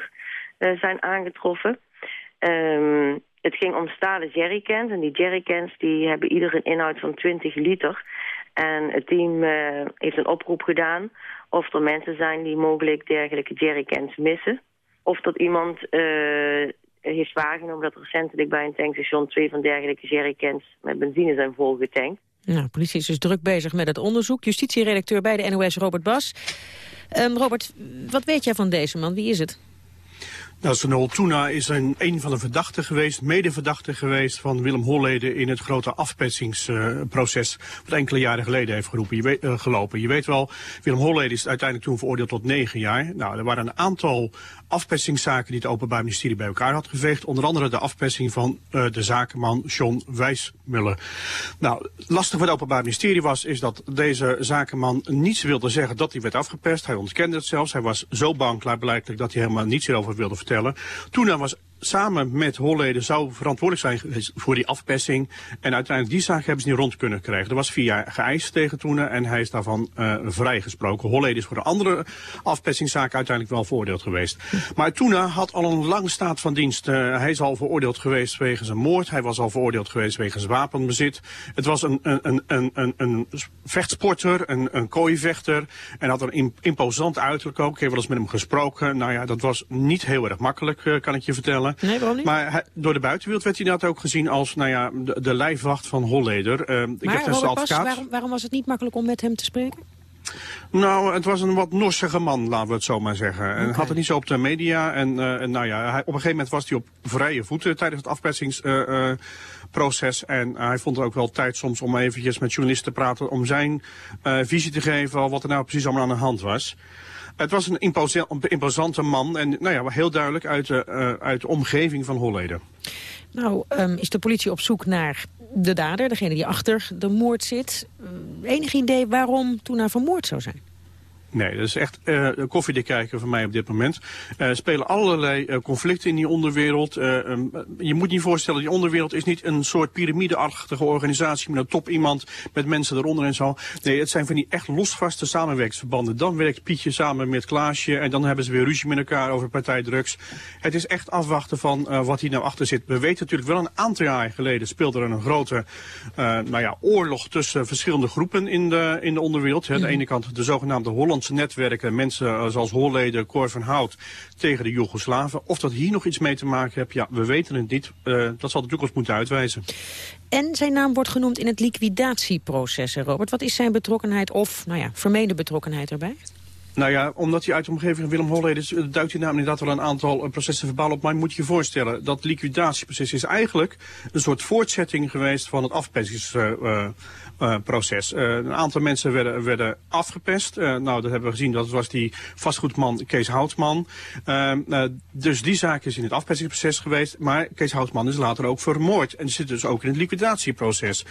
eh, zijn aangetroffen. Um, het ging om stalen jerrycans. En die jerrycans die hebben ieder een inhoud van 20 liter. En het team uh, heeft een oproep gedaan of er mensen zijn die mogelijk dergelijke jerrycans missen. Of dat iemand uh, heeft waargenomen dat recentelijk bij een tankstation twee van dergelijke jerrycans met benzine zijn volgetankt. Nou, politie is dus druk bezig met het onderzoek. Justitieredacteur bij de NOS, Robert Bas. Um, Robert, wat weet jij van deze man? Wie is het? Nou, Sanol Tuna is een, een van de verdachten geweest, medeverdachte geweest van Willem Holleden in het grote afpetsingsproces uh, wat enkele jaren geleden heeft geroepen, je weet, uh, gelopen. Je weet wel, Willem Holleden is uiteindelijk toen veroordeeld tot negen jaar. Nou, er waren een aantal afpersingszaken die het Openbaar Ministerie bij elkaar had geveegd. Onder andere de afpersing van uh, de zakenman John Wijsmuller. Nou, lastig voor het Openbaar Ministerie was, is dat deze zakenman niets wilde zeggen dat hij werd afgeperst. Hij ontkende het zelfs. Hij was zo bang, klaarblijkelijk, dat hij helemaal niets hierover wilde vertellen. Toen hij was samen met Holleden zou verantwoordelijk zijn voor die afpersing. En uiteindelijk die zaak hebben ze niet rond kunnen krijgen. Er was vier jaar geëist tegen Toene en hij is daarvan uh, vrijgesproken. Holleden is voor de andere afpersingszaak uiteindelijk wel veroordeeld geweest. Maar Toene had al een lange staat van dienst. Uh, hij is al veroordeeld geweest wegens een moord. Hij was al veroordeeld geweest wegens wapenbezit. Het was een, een, een, een, een vechtsporter, een, een kooivechter. En had een imposant uiterlijk ook. Ik heb wel eens met hem gesproken. Nou ja, dat was niet heel erg makkelijk, uh, kan ik je vertellen. Nee, waarom niet? Maar hij, door de buitenwereld werd hij inderdaad ook gezien als nou ja, de, de lijfwacht van Holleder. Uh, ik heb Robert waarom, waarom was het niet makkelijk om met hem te spreken? Nou, het was een wat norsige man, laten we het zo maar zeggen. En had het niet zo op de media. En, uh, en nou ja, hij, op een gegeven moment was hij op vrije voeten tijdens het afpersingsproces. Uh, en hij vond het ook wel tijd soms om eventjes met journalisten te praten... om zijn visie te geven wat er nou precies allemaal aan de hand was. Het was een imposante man en nou ja, heel duidelijk uit de, uh, uit de omgeving van Holleden. Nou, um, is de politie op zoek naar de dader, degene die achter de moord zit. Uh, enig idee waarom toen hij vermoord zou zijn? Nee, dat is echt uh, koffiedik kijken van mij op dit moment. Er uh, spelen allerlei uh, conflicten in die onderwereld. Um, je moet je voorstellen, die onderwereld is niet een soort piramideachtige organisatie... met een top iemand met mensen eronder en zo. Nee, het zijn van die echt losvaste samenwerkingsverbanden. Dan werkt Pietje samen met Klaasje en dan hebben ze weer ruzie met elkaar over partijdrugs. Het is echt afwachten van wat hier nou achter zit. We weten natuurlijk wel een aantal jaar geleden speelde er een grote nou ja, oorlog tussen verschillende groepen in de, in de onderwereld. Hè. Aan de mhm. ene kant de zogenaamde Holland netwerken, mensen eh, zoals Holleden, Cor van Hout, tegen de Joegoslaven. Of dat hier nog iets mee te maken heeft, ja, we weten het niet. Uh, dat zal de toekomst moeten uitwijzen. En zijn naam wordt genoemd in het liquidatieproces, Robert. Wat is zijn betrokkenheid of, nou ja, vermeende betrokkenheid erbij? Nou ja, omdat hij uit de omgeving van Willem Holleden is, duidt hij namelijk inderdaad wel een aantal eh, processen verbaal op. Maar je moet je voorstellen, dat liquidatieproces is eigenlijk een soort voortzetting geweest van het afpersingsproces. Uh, proces. Uh, een aantal mensen werden, werden afgepest. Uh, nou, dat hebben we gezien. Dat was die vastgoedman Kees Houtsman. dus die zaak is in het afpersingsproces geweest. Maar Kees Houtsman is later ook vermoord. En zit dus ook in het liquidatieproces,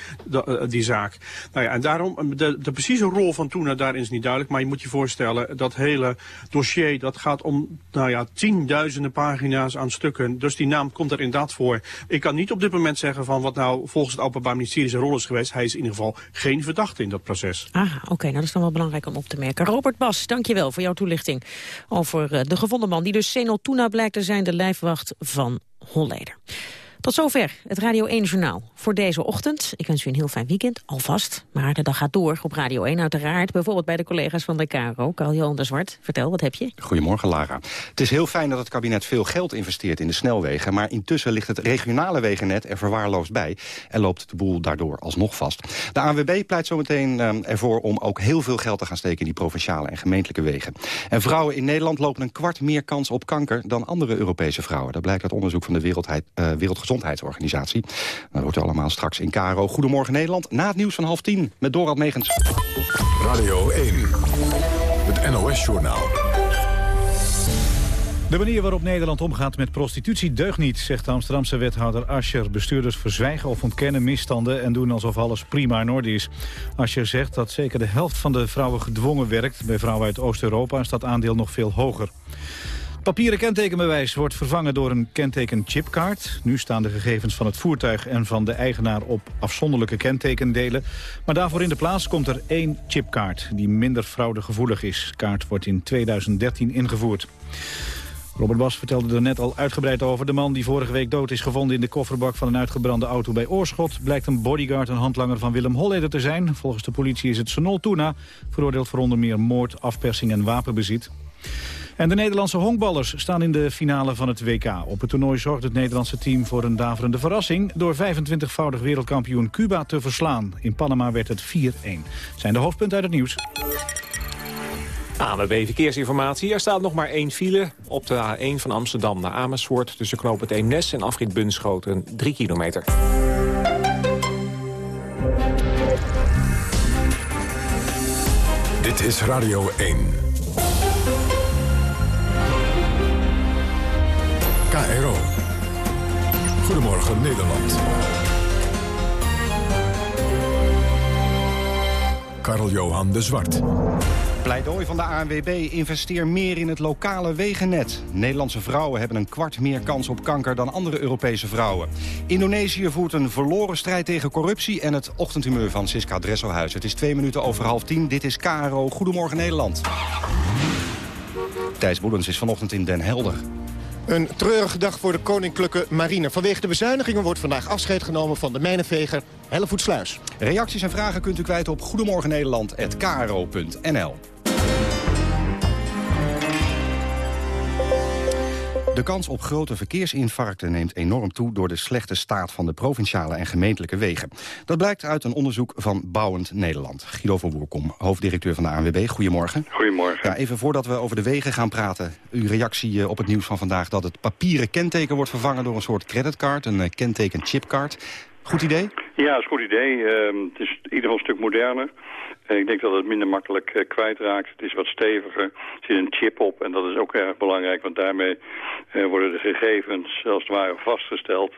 die zaak. Nou ja, en daarom, de, de precieze rol van Toena daarin is niet duidelijk. Maar je moet je voorstellen, dat hele dossier, dat gaat om nou ja, tienduizenden pagina's aan stukken. Dus die naam komt er inderdaad voor. Ik kan niet op dit moment zeggen van wat nou volgens het Openbaar Ministerie zijn rol is geweest. Hij is in ieder geval geen verdachte in dat proces. Ah, oké. nou dat is dan wel belangrijk om op te merken. Robert Bas, dankjewel voor jouw toelichting over eh, de gevonden man... die dus Senel Tuna blijkt te zijn, de lijfwacht van Holleder. Tot zover het Radio 1-journaal voor deze ochtend. Ik wens u een heel fijn weekend, alvast. Maar de dag gaat door op Radio 1 uiteraard. Bijvoorbeeld bij de collega's van de KRO. Carl-Johan de Zwart, vertel, wat heb je? Goedemorgen, Lara. Het is heel fijn dat het kabinet veel geld investeert in de snelwegen... maar intussen ligt het regionale wegennet er verwaarloosd bij... en loopt de boel daardoor alsnog vast. De ANWB pleit zometeen uh, ervoor om ook heel veel geld te gaan steken... in die provinciale en gemeentelijke wegen. En vrouwen in Nederland lopen een kwart meer kans op kanker... dan andere Europese vrouwen. Dat blijkt uit onderzoek van de Wereldheid, uh, Wereldgezondheid Gezondheidsorganisatie. Dat wordt u allemaal straks in Caro. Goedemorgen Nederland, na het nieuws van half tien met Dorald Megens. Radio 1, het NOS-journaal. De manier waarop Nederland omgaat met prostitutie deugt niet, zegt de Amsterdamse wethouder Ascher. Bestuurders verzwijgen of ontkennen misstanden en doen alsof alles prima in orde is. Ascher zegt dat zeker de helft van de vrouwen gedwongen werkt. Bij vrouwen uit Oost-Europa is dat aandeel nog veel hoger papieren kentekenbewijs wordt vervangen door een kentekenchipkaart. Nu staan de gegevens van het voertuig en van de eigenaar op afzonderlijke kentekendelen. Maar daarvoor in de plaats komt er één chipkaart die minder fraudegevoelig is. Kaart wordt in 2013 ingevoerd. Robert Bas vertelde er net al uitgebreid over. De man die vorige week dood is gevonden in de kofferbak van een uitgebrande auto bij Oorschot... blijkt een bodyguard en handlanger van Willem Holleder te zijn. Volgens de politie is het Sonol Tuna, veroordeeld voor onder meer moord, afpersing en wapenbezit. En de Nederlandse honkballers staan in de finale van het WK. Op het toernooi zorgt het Nederlandse team voor een daverende verrassing... door 25-voudig wereldkampioen Cuba te verslaan. In Panama werd het 4-1. Zijn de hoofdpunten uit het nieuws. ANWB Verkeersinformatie. Er staat nog maar één file op de A1 van Amsterdam naar Amersfoort... tussen Knoop het Eemnes en afrit Bunschoten, 3 kilometer. Dit is Radio 1. KRO. Goedemorgen Nederland. Karl-Johan de Zwart. Pleidooi van de ANWB, investeer meer in het lokale wegennet. Nederlandse vrouwen hebben een kwart meer kans op kanker dan andere Europese vrouwen. Indonesië voert een verloren strijd tegen corruptie... en het ochtendhumeur van Siska Dresselhuis. Het is twee minuten over half tien. Dit is KRO. Goedemorgen Nederland. Thijs Boelens is vanochtend in Den Helder. Een treurige dag voor de Koninklijke Marine. Vanwege de bezuinigingen wordt vandaag afscheid genomen van de mijnenveger Hellevoetsluis. Reacties en vragen kunt u kwijt op goedemorgennederland.kro.nl. De kans op grote verkeersinfarcten neemt enorm toe... door de slechte staat van de provinciale en gemeentelijke wegen. Dat blijkt uit een onderzoek van Bouwend Nederland. Guido van Woerkom, hoofddirecteur van de ANWB. Goedemorgen. Goedemorgen. Ja, even voordat we over de wegen gaan praten... uw reactie eh, op het nieuws van vandaag... dat het papieren kenteken wordt vervangen door een soort creditcard... een eh, kenteken-chipkaart. Goed idee? Ja, dat is een goed idee. Uh, het is in ieder geval een stuk moderner. Ik denk dat het minder makkelijk uh, kwijtraakt. Het is wat steviger. Er zit een chip op en dat is ook erg belangrijk. Want daarmee uh, worden de gegevens als het ware vastgesteld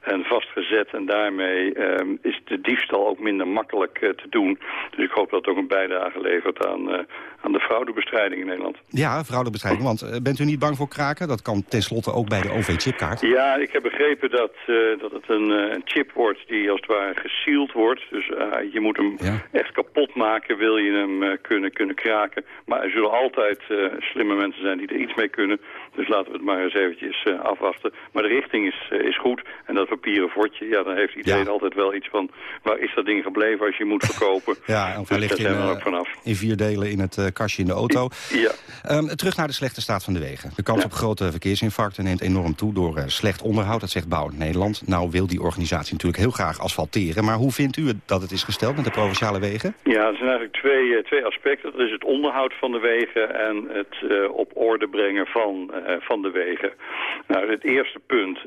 en vastgezet. En daarmee uh, is de diefstal ook minder makkelijk uh, te doen. Dus ik hoop dat het ook een bijdrage levert aan, aan de fraudebestrijding in Nederland. Ja, fraudebestrijding. Want bent u niet bang voor kraken? Dat kan tenslotte ook bij de OV-chipkaart. Ja, ik heb begrepen dat, dat het een, een, chip wordt die als het ware gesield wordt. Dus je moet hem ja. echt kapot maken wil je hem uh, kunnen, kunnen kraken. Maar er zullen altijd slimme mensen zijn die er iets mee kunnen. Dus laten we het maar eens eventjes afwachten. Maar de richting is, is goed. En dat papieren fortje, ja, dan heeft iedereen ja. altijd wel iets van... waar is dat ding gebleven als je moet verkopen? [LAUGHS] ja, of hij dus ligt in, ook vanaf. in vier delen in het kastje in de auto. Ja. Um, terug naar de slechte staat van de wegen. De kans ja. op grote verkeersinfarcten neemt enorm toe door slecht onderhoud. Dat zegt Bouw Nederland. Nou wil die organisatie natuurlijk heel graag asfalteren. Maar hoe vindt u het dat het is gesteld met de provinciale wegen? Ja, er zijn eigenlijk twee, twee aspecten. Dat is het onderhoud van de wegen en het uh, op orde brengen van, van de wegen. Nou, het eerste punt,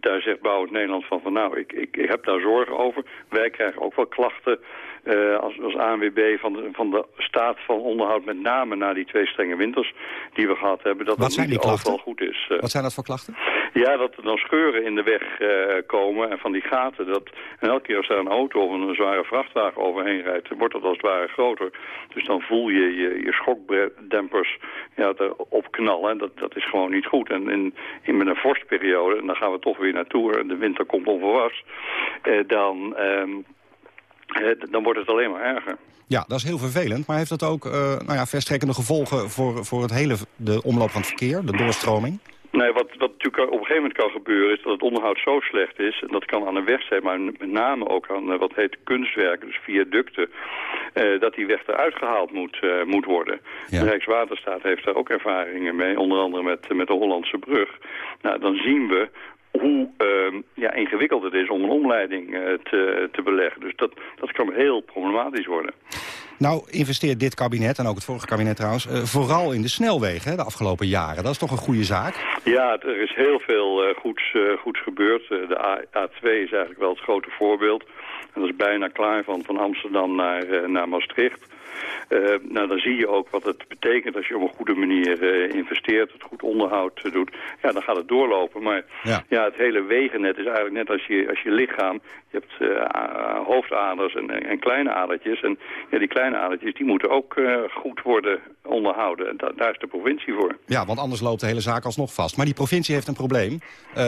daar zegt Bouwend Nederland van, van nou, ik, ik, ik heb daar zorgen over. Wij krijgen ook wel klachten uh, als, als ANWB van de, van de staat van onderhoud, met name na die twee strenge winters die we gehad hebben, dat dat niet overal goed is. Uh, Wat zijn dat voor klachten? Ja, dat er dan scheuren in de weg eh, komen en van die gaten. Dat, en elke keer als er een auto of een zware vrachtwagen overheen rijdt, wordt dat als het ware groter. Dus dan voel je je, je schokdempers ja, erop knallen. Dat, dat is gewoon niet goed. En in, in met een vorstperiode, en dan gaan we toch weer naartoe, en de winter komt onverwachts, eh, dan... Ehm, dan wordt het alleen maar erger. Ja, dat is heel vervelend. Maar heeft dat ook uh, nou ja, verstrekkende gevolgen voor, voor het hele, de omloop van het verkeer, de doorstroming? Nee, wat, wat natuurlijk op een gegeven moment kan gebeuren is dat het onderhoud zo slecht is. En dat kan aan een weg zijn, maar met name ook aan uh, wat heet kunstwerken, dus viaducten. Uh, dat die weg eruit gehaald moet, uh, moet worden. De Rijkswaterstaat heeft daar ook ervaringen mee, onder andere met, met de Hollandse brug. Nou, dan zien we hoe uh, ja, ingewikkeld het is om een omleiding uh, te, te beleggen. Dus dat, dat kan heel problematisch worden. Nou investeert dit kabinet, en ook het vorige kabinet trouwens... Uh, vooral in de snelwegen hè, de afgelopen jaren. Dat is toch een goede zaak? Ja, er is heel veel uh, goeds, goeds gebeurd. de A A2 is eigenlijk wel het grote voorbeeld. En dat is bijna klaar van, van Amsterdam naar, naar Maastricht. Uh, nou, dan zie je ook wat het betekent als je op een goede manier uh, investeert, het goed onderhoud uh, doet. Ja, dan gaat het doorlopen. Maar ja. ja. het hele wegennet is eigenlijk net als je, als je lichaam. Je hebt hoofdaders en, en, kleine adertjes. En ja, die kleine adertjes die moeten ook goed worden onderhouden. En da daar is de provincie voor. Ja, want anders loopt de hele zaak alsnog vast. Maar die provincie heeft een probleem.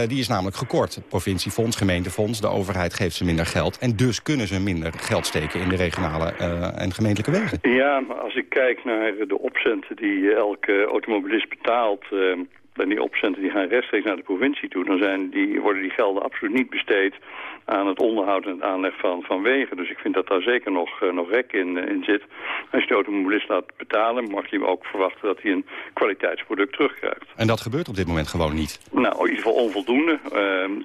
die is namelijk gekort. Het provinciefonds, gemeentefonds, de overheid geeft ze minder geld. En dus kunnen ze minder geld steken in de regionale en gemeentelijke wegen. [LAUGHS] Ja, maar als ik kijk naar de opcenten die elke automobilist betaalt... En die opcenten die gaan rechtstreeks naar de provincie toe... dan zijn die, worden die gelden absoluut niet besteed aan het onderhoud en het aanleg van, van wegen. Dus ik vind dat daar zeker nog, uh, nog rek in, uh, in zit. Als je de automobilist laat betalen, mag je ook verwachten dat hij een kwaliteitsproduct terugkrijgt. En dat gebeurt op dit moment gewoon niet? Nou, in ieder geval onvoldoende. Uh,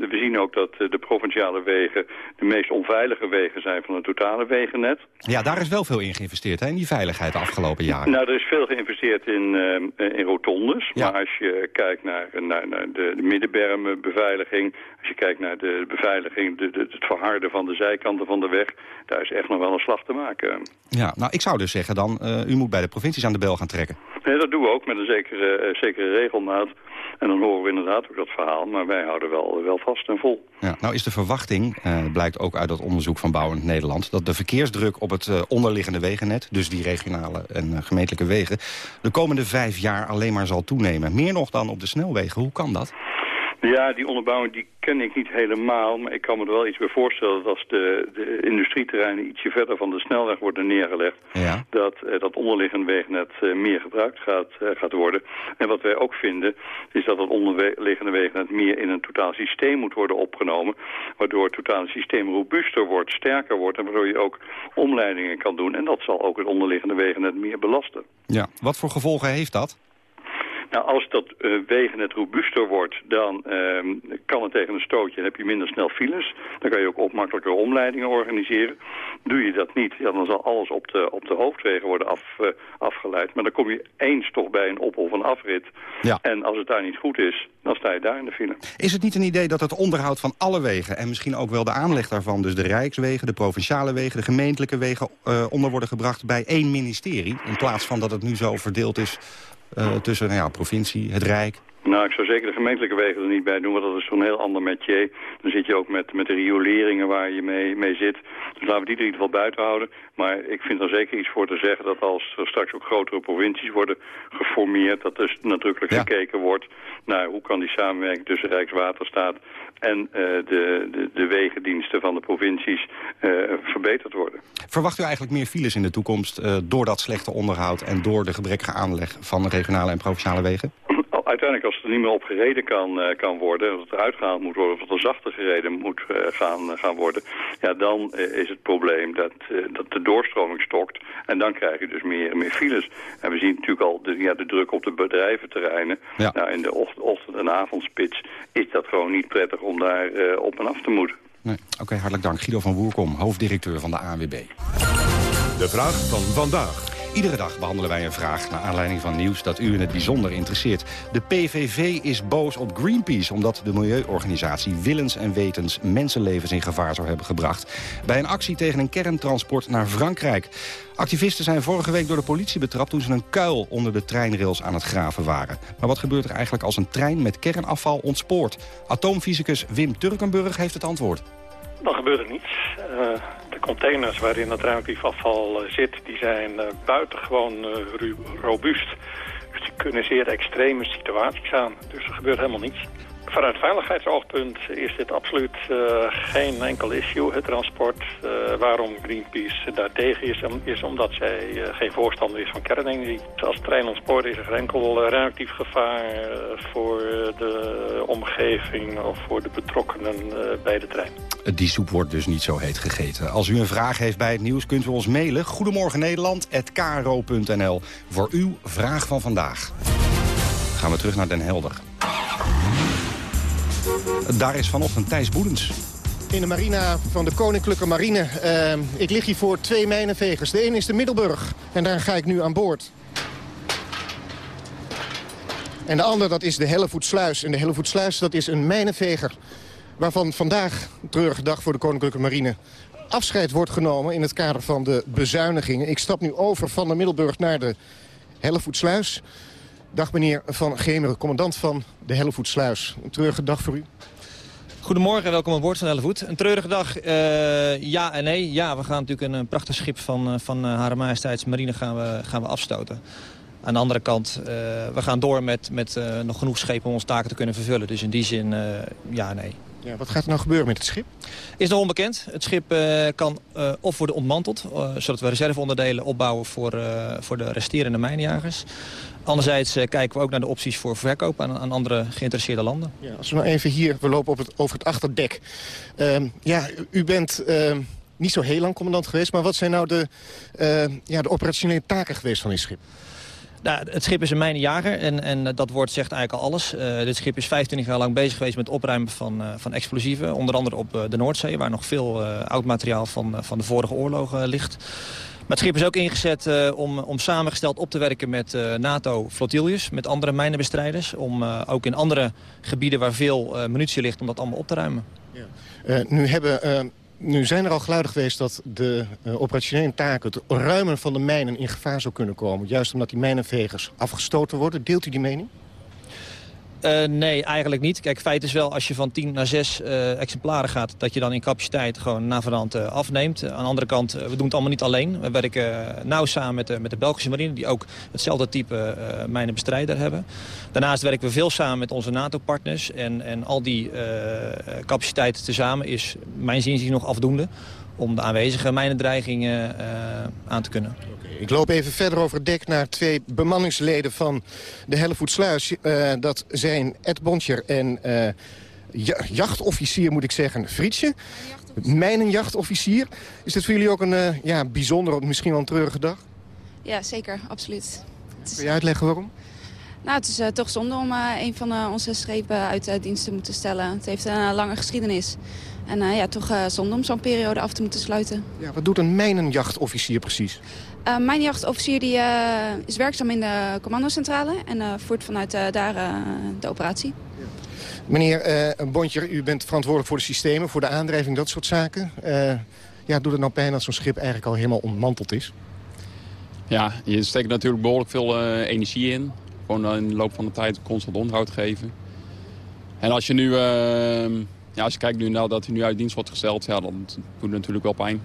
we zien ook dat de provinciale wegen de meest onveilige wegen zijn van het totale wegennet. Ja, daar is wel veel in geïnvesteerd, hè, in die veiligheid de afgelopen jaren. Nou, er is veel geïnvesteerd in, in rotondes. Ja. Maar als je kijkt naar, naar, naar de, de middenbermenbeveiliging, als je kijkt naar de beveiliging, de, de, het verharden van de zijkanten van de weg, daar is echt nog wel een slag te maken. Ja, nou ik zou dus zeggen dan, uh, u moet bij de provincies aan de bel gaan trekken. Nee, dat doen we ook met een zekere, uh, zekere regelmaat. En dan horen we inderdaad ook dat verhaal, maar wij houden wel, wel vast en vol. Ja, nou is de verwachting, uh, blijkt ook uit dat onderzoek van Bouwend Nederland... dat de verkeersdruk op het uh, onderliggende wegennet, dus die regionale en uh, gemeentelijke wegen... de komende vijf jaar alleen maar zal toenemen. Meer nog dan op de snelwegen. Hoe kan dat? Ja, die onderbouwing die ken ik niet helemaal. Maar ik kan me er wel iets bij voorstellen dat als de, de industrieterreinen ietsje verder van de snelweg worden neergelegd, ja. dat uh, dat onderliggende wegennet uh, meer gebruikt gaat, uh, gaat worden. En wat wij ook vinden, is dat het onderliggende wegennet meer in een totaal systeem moet worden opgenomen. Waardoor het totale systeem robuuster wordt, sterker wordt en waardoor je ook omleidingen kan doen. En dat zal ook het onderliggende wegennet meer belasten. Ja, wat voor gevolgen heeft dat? Nou, als dat uh, wegennet robuuster wordt, dan uh, kan het tegen een stootje. Heb je minder snel files. Dan kan je ook op makkelijker omleidingen organiseren. Doe je dat niet, ja, dan zal alles op de, op de hoofdwegen worden af, uh, afgeleid. Maar dan kom je eens toch bij een op- of een afrit. Ja. En als het daar niet goed is, dan sta je daar in de file. Is het niet een idee dat het onderhoud van alle wegen... en misschien ook wel de aanleg daarvan, dus de rijkswegen, de provinciale wegen... de gemeentelijke wegen uh, onder worden gebracht bij één ministerie... in plaats van dat het nu zo verdeeld is tussen nou ja, provincie, het Rijk? Nou, ik zou zeker de gemeentelijke wegen er niet bij doen, want dat is zo'n heel ander metier. Dan zit je ook met, met de rioleringen waar je mee, mee zit. Dus laten we die er in ieder geval buiten houden. Maar ik vind er zeker iets voor te zeggen dat als er straks ook grotere provincies worden geformeerd, dat dus nadrukkelijk ja. gekeken wordt naar hoe kan die samenwerking tussen Rijkswaterstaat en uh, de, de, de wegendiensten van de provincies uh, verbeterd worden. Verwacht u eigenlijk meer files in de toekomst uh, door dat slechte onderhoud en door de gebrekkige aanleg van regionale en provinciale wegen? Uiteindelijk als er niet meer op gereden kan, uh, kan worden, als het eruit gehaald moet worden, of dat er zachter gereden moet uh, gaan, uh, gaan worden, ja, dan is het probleem dat, dat de doorstroming stokt. En dan krijg je dus meer, meer files. En we zien natuurlijk al de, ja, de druk op de bedrijventerreinen. Ja. Nou, in de ochtend, ochtend- en avondspits is dat gewoon niet prettig om daar op en af te moeten. Nee. Oké, okay, hartelijk dank. Guido van Woerkom, hoofddirecteur van de ANWB. De vraag van vandaag. Iedere dag behandelen wij een vraag naar aanleiding van nieuws dat u in het bijzonder interesseert. De PVV is boos op Greenpeace omdat de milieuorganisatie willens en wetens mensenlevens in gevaar zou hebben gebracht bij een actie tegen een kerntransport naar Frankrijk. Activisten zijn vorige week door de politie betrapt toen ze een kuil onder de treinrails aan het graven waren. Maar wat gebeurt er eigenlijk als een trein met kernafval ontspoort? Atoomfysicus Wim Turkenburg heeft het antwoord. Dan gebeurt er niets. Uh, de containers waarin het afval uh, zit, die zijn uh, buitengewoon robuust. Dus die kunnen zeer extreme situaties aan. Dus er gebeurt helemaal niets. Vanuit veiligheidsoogpunt is dit absoluut uh, geen enkel issue, het transport. Uh, waarom Greenpeace daartegen is, is omdat zij uh, geen voorstander is van kernenergie. Als trein is er geen enkel radioactief gevaar voor de omgeving of voor de betrokkenen bij de trein. Die soep wordt dus niet zo heet gegeten. Als u een vraag heeft bij het nieuws kunt u ons mailen. Goedemorgen Nederland@kro.nl voor uw vraag van vandaag. Gaan we terug naar Den Helder. Daar is vanochtend Thijs Boedens. In de marina van de Koninklijke Marine. Uh, ik lig hier voor twee mijnenvegers. De ene is de Middelburg. En daar ga ik nu aan boord. En de andere dat is de Hellevoetsluis. En de Hellevoetsluis dat is een mijnenveger. Waarvan vandaag, een treurige dag voor de Koninklijke Marine... afscheid wordt genomen in het kader van de bezuinigingen. Ik stap nu over van de Middelburg naar de Hellevoetsluis. Dag meneer Van Gemeren, commandant van de Hellevoetsluis. Een treurige dag voor u? Goedemorgen en welkom aan boord van Hellevoet. Een treurige dag, uh, ja en nee. Ja, we gaan natuurlijk een, prachtig schip van, uh, van uh, Hare Majesteits Marine gaan we, gaan we afstoten. Aan de andere kant, we gaan door met, met nog genoeg schepen om onze taken te kunnen vervullen. Dus in die zin, ja nee. Ja, wat gaat er nou gebeuren met het schip? Is nog onbekend. Het schip uh, kan uh, of worden ontmanteld, uh, zodat we reserveonderdelen opbouwen voor, voor de resterende mijnjagers. Anderzijds kijken we ook naar de opties voor verkoop aan, aan andere geïnteresseerde landen. Ja, als we nou even hier, we lopen op het, over het achterdek. Ehm, ja, u bent ehm, niet zo heel lang commandant geweest, maar wat zijn nou de, ja, de operationele taken geweest van dit schip? Nou, het schip is een mijnenjager en, en dat woord zegt eigenlijk al alles. Uh, dit schip is 25 jaar lang bezig geweest met opruimen van, uh, van explosieven. Onder andere op de Noordzee, waar nog veel oud materiaal van, van de vorige oorlogen ligt. Maar het schip is ook ingezet om, om samengesteld op te werken met NATO-flotilles, met andere mijnenbestrijders. Om ook in andere gebieden waar veel munitie ligt, om dat allemaal op te ruimen. Ja. nu hebben nu zijn er al geluiden geweest dat de uh, operationele taken... het ruimen van de mijnen in gevaar zou kunnen komen. Juist omdat die mijnenvegers afgestoten worden. Deelt u die mening? Uh, nee, eigenlijk niet. Kijk, feit is wel, als je van 10 naar 6 uh, exemplaren gaat... dat je dan in capaciteit gewoon navenant uh, afneemt. Aan de andere kant, we doen het allemaal niet alleen. We werken nauw samen met de, met de Belgische marine... die ook hetzelfde type mijnenbestrijder hebben. Daarnaast werken we veel samen met onze NATO-partners. En, en al die capaciteiten tezamen is mijn zin nog afdoende om de aanwezige mijnendreigingen uh, aan te kunnen. Okay, ik loop even verder over het dek naar twee bemanningsleden van de Hellevoetsluis. Uh, dat zijn Ed Bontjer en uh, jachtofficier, moet ik zeggen, Frietje. Mijnenjachtofficier. Is dit voor jullie ook een ja, bijzondere, misschien wel een treurige dag? Ja, zeker, absoluut. Kun je uitleggen waarom? Nou, het is uh, toch zonde om uh, een van uh, onze schepen uit dienst te moeten stellen. Het heeft een lange geschiedenis. En ja, toch zonde om zo'n periode af te moeten sluiten. Ja, wat doet een mijnenjachtofficier precies? Uh, mijn jachtofficier die, is werkzaam in de commandocentrale en voert vanuit daar de operatie. Ja. Meneer Bontjer, u bent verantwoordelijk voor de systemen, voor de aandrijving, dat soort zaken. ja, doet het nou pijn dat zo'n schip eigenlijk al helemaal ontmanteld is? Ja, je steekt natuurlijk behoorlijk veel energie in gewoon in de loop van de tijd constant onderhoud geven. En als je nu, uh, ja, als je kijkt nu naar dat hij nu uit dienst wordt gesteld, ja, dan doet het natuurlijk wel pijn.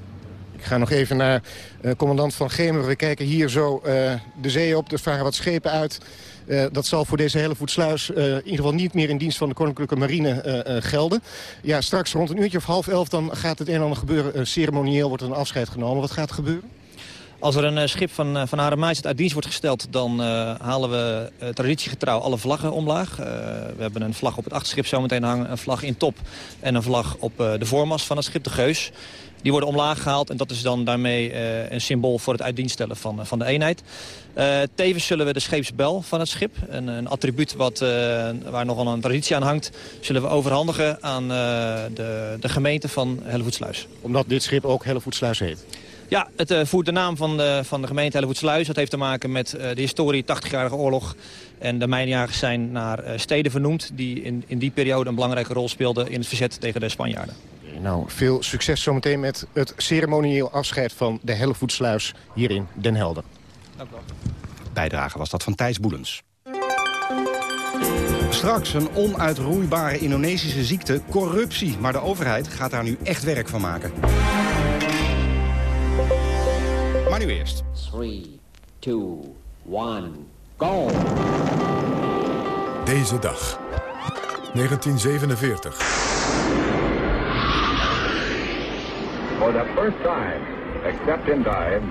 Ik ga nog even naar uh, commandant Van Gemer. We kijken hier zo uh, de zee op, er varen wat schepen uit. Uh, dat zal voor deze hele voetsluis in ieder geval niet meer in dienst van de Koninklijke Marine gelden. Ja, straks rond een uurtje of half elf dan gaat het een en ander gebeuren. ceremonieel wordt er een afscheid genomen. Wat gaat er gebeuren? Als er een uh, schip van, uh, van Hare uit dienst wordt gesteld... dan uh, halen we traditiegetrouw alle vlaggen omlaag. we hebben een vlag op het achterschip zometeen hangen, een vlag in top... en een vlag op de voormast van het schip, de Geus. Die worden omlaag gehaald en dat is dan daarmee een symbool voor het uitdienststellen van, van de eenheid. tevens zullen we de scheepsbel van het schip, een, een attribuut wat, waar nogal een traditie aan hangt... zullen we overhandigen aan de, de gemeente van Hellevoetsluis. Omdat dit schip ook Hellevoetsluis heet? Ja, het uh, voert de naam van de, van de gemeente Hellevoetsluis. Dat heeft te maken met uh, de historie 80-jarige oorlog. En de mijnjagers zijn naar uh, steden vernoemd... die in, in die periode een belangrijke rol speelden... in het verzet tegen de Spanjaarden. Nou, veel succes zometeen met het ceremonieel afscheid van de Hellevoetsluis hier in Den Helder. Dank u wel. Bijdrage was dat van Thijs Boelens. Straks een onuitroeibare Indonesische ziekte, corruptie. Maar de overheid gaat daar nu echt werk van maken. Maar nu eerst. 3, 2, 1, go! Deze dag. 1947. For the first time, except in dive,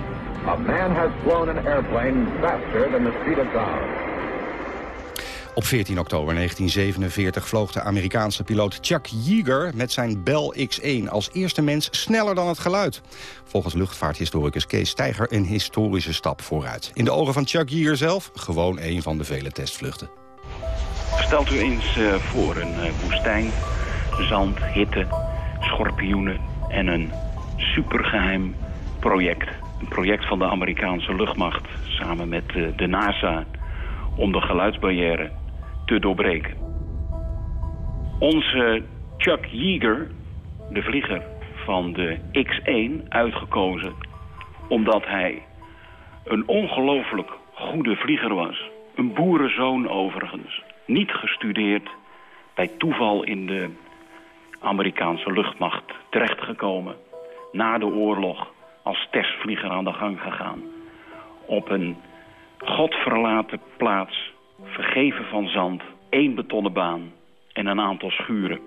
a man has flown an airplane faster than the speed of sound. Op 14 oktober 1947 vloog de Amerikaanse piloot Chuck Yeager met zijn Bell X-1 als eerste mens sneller dan het geluid. Volgens luchtvaarthistoricus Kees Steiger een historische stap vooruit. In de ogen van Chuck Yeager zelf gewoon een van de vele testvluchten. Stelt u eens uh, voor een uh, woestijn, zand, hitte, schorpioenen en een supergeheim project. Een project van de Amerikaanse luchtmacht samen met uh, de NASA om de geluidsbarrière doorbreken. Onze Chuck Yeager, de vlieger van de X-1, uitgekozen omdat hij een ongelooflijk goede vlieger was. Een boerenzoon overigens. Niet gestudeerd, bij toeval in de Amerikaanse luchtmacht terechtgekomen. Na de oorlog als testvlieger aan de gang gegaan. Op een godverlaten plaats vergeven van zand, één betonnen baan en een aantal schuren.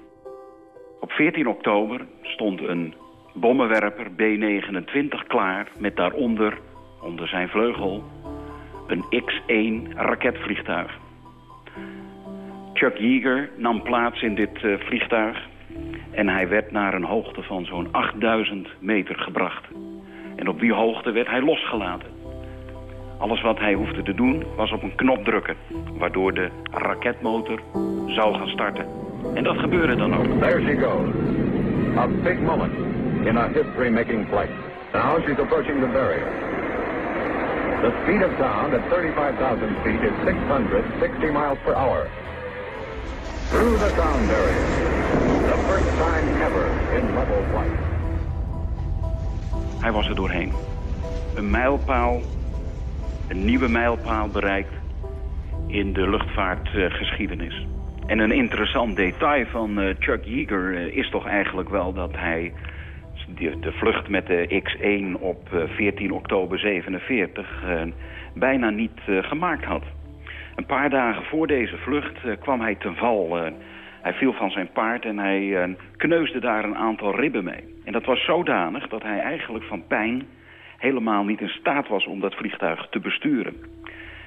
Op 14 oktober stond een bommenwerper B-29 klaar met daaronder, onder zijn vleugel, een X-1 raketvliegtuig. Chuck Yeager nam plaats in dit uh, vliegtuig en hij werd naar een hoogte van zo'n 8000 meter gebracht. En op die hoogte werd hij losgelaten. Alles wat hij hoefde te doen was op een knop drukken, waardoor de raketmotor zou gaan starten. En dat gebeurde dan ook. There she goes. A big moment in a history-making flight. Now she's approaching the barrier. The speed of sound at 35,000 feet is 660 miles per hour. Through the sound barrier. The first time ever in level flight. Hij was er doorheen. Een mijlpaal een nieuwe mijlpaal bereikt in de luchtvaartgeschiedenis. En een interessant detail van uh, Chuck Yeager uh, is toch eigenlijk wel dat hij de, vlucht met de X-1 op uh, 14 oktober 47 bijna niet gemaakt had. Een paar dagen voor deze vlucht kwam hij ten val. hij viel van zijn paard en hij kneusde daar een aantal ribben mee. En dat was zodanig dat hij eigenlijk van pijn helemaal niet in staat was om dat vliegtuig te besturen.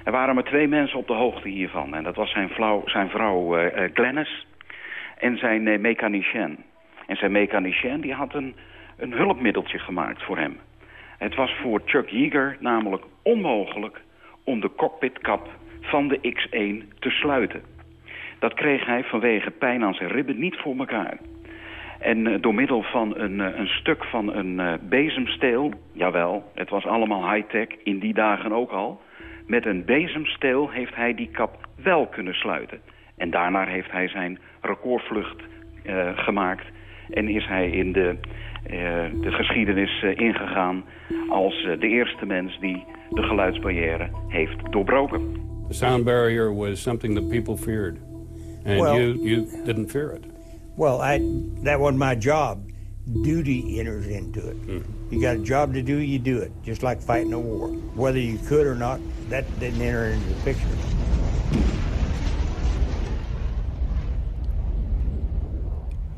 Er waren maar twee mensen op de hoogte hiervan. En dat was zijn, vrouw, zijn vrouw uh, Glennis en zijn uh, mechanicien. En zijn mechanicien die had een hulpmiddeltje gemaakt voor hem. Het was voor Chuck Yeager namelijk onmogelijk om de cockpitkap van de X-1 te sluiten. Dat kreeg hij vanwege pijn aan zijn ribben niet voor elkaar. En uh, door middel van een, uh, een stuk van een uh, bezemsteel, jawel, het was allemaal high-tech, in die dagen ook al. Met een bezemsteel heeft hij die kap wel kunnen sluiten. En daarna heeft hij zijn recordvlucht gemaakt. En is hij in de, de geschiedenis ingegaan als de eerste mens die de geluidsbarrière heeft doorbroken. The sound barrier was something that people feared. And well, you, you didn't fear it. Well, I that wasn't my job. Duty enters into it. Mm. You got a job to do, you do it. Just like fighting a war. Whether you could or not, that didn't enter into the picture.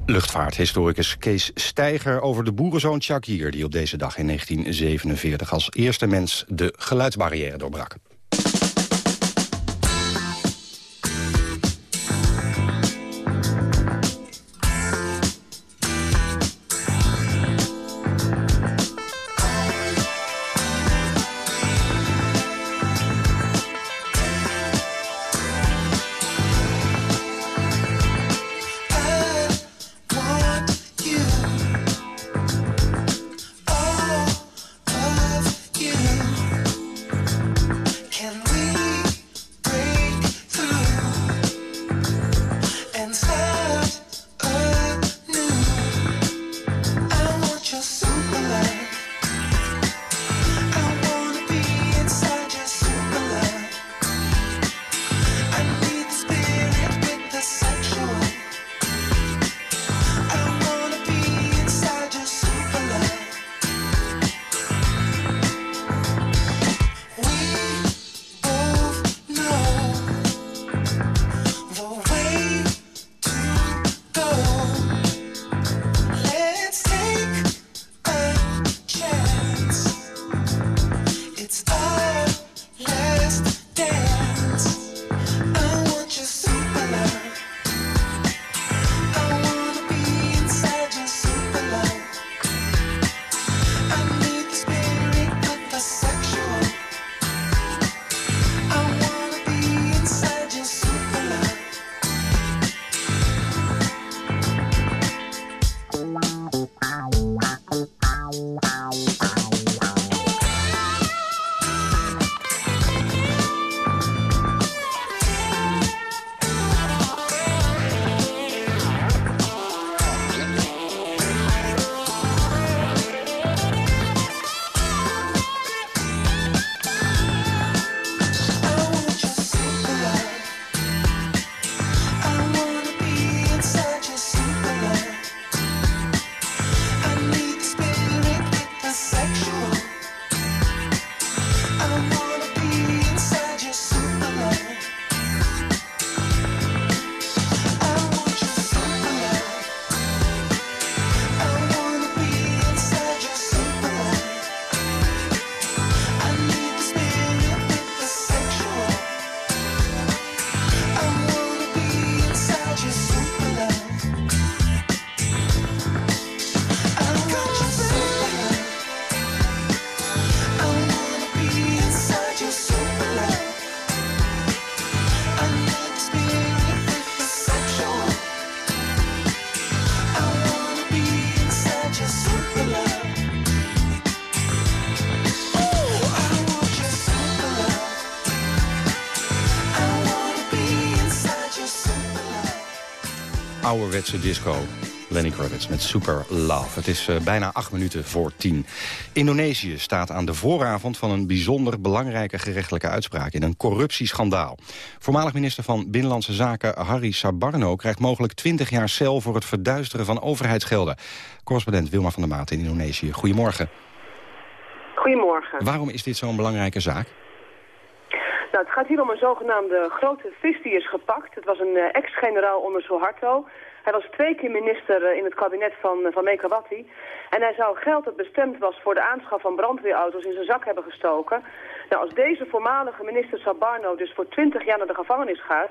Luchtvaarthistoricus Kees Steiger over de boerenzoon Chuck Yeager... die op deze dag in 1947 als eerste mens de geluidsbarrière doorbrak. Ouderwetse disco. Lenny Kravitz met Super Love. Het is uh, bijna acht minuten voor tien. Indonesië staat aan de vooravond van een bijzonder belangrijke gerechtelijke uitspraak in een corruptieschandaal. Voormalig minister van Binnenlandse Zaken Harry Sabarno krijgt mogelijk 20 jaar cel voor het verduisteren van overheidsgelden. Correspondent Wilma van der Maat in Indonesië. Goedemorgen. Goedemorgen. Waarom is dit zo'n belangrijke zaak? Nou, het gaat hier om een zogenaamde grote vis die is gepakt. Het was een uh, ex-generaal onder Suharto. Hij was twee keer minister eh, in het kabinet van, uh, van Mekawati. En hij zou geld dat bestemd was voor de aanschaf van brandweerauto's in zijn zak hebben gestoken. Nou, als deze voormalige minister Sabarno dus voor 20 jaar naar de gevangenis gaat...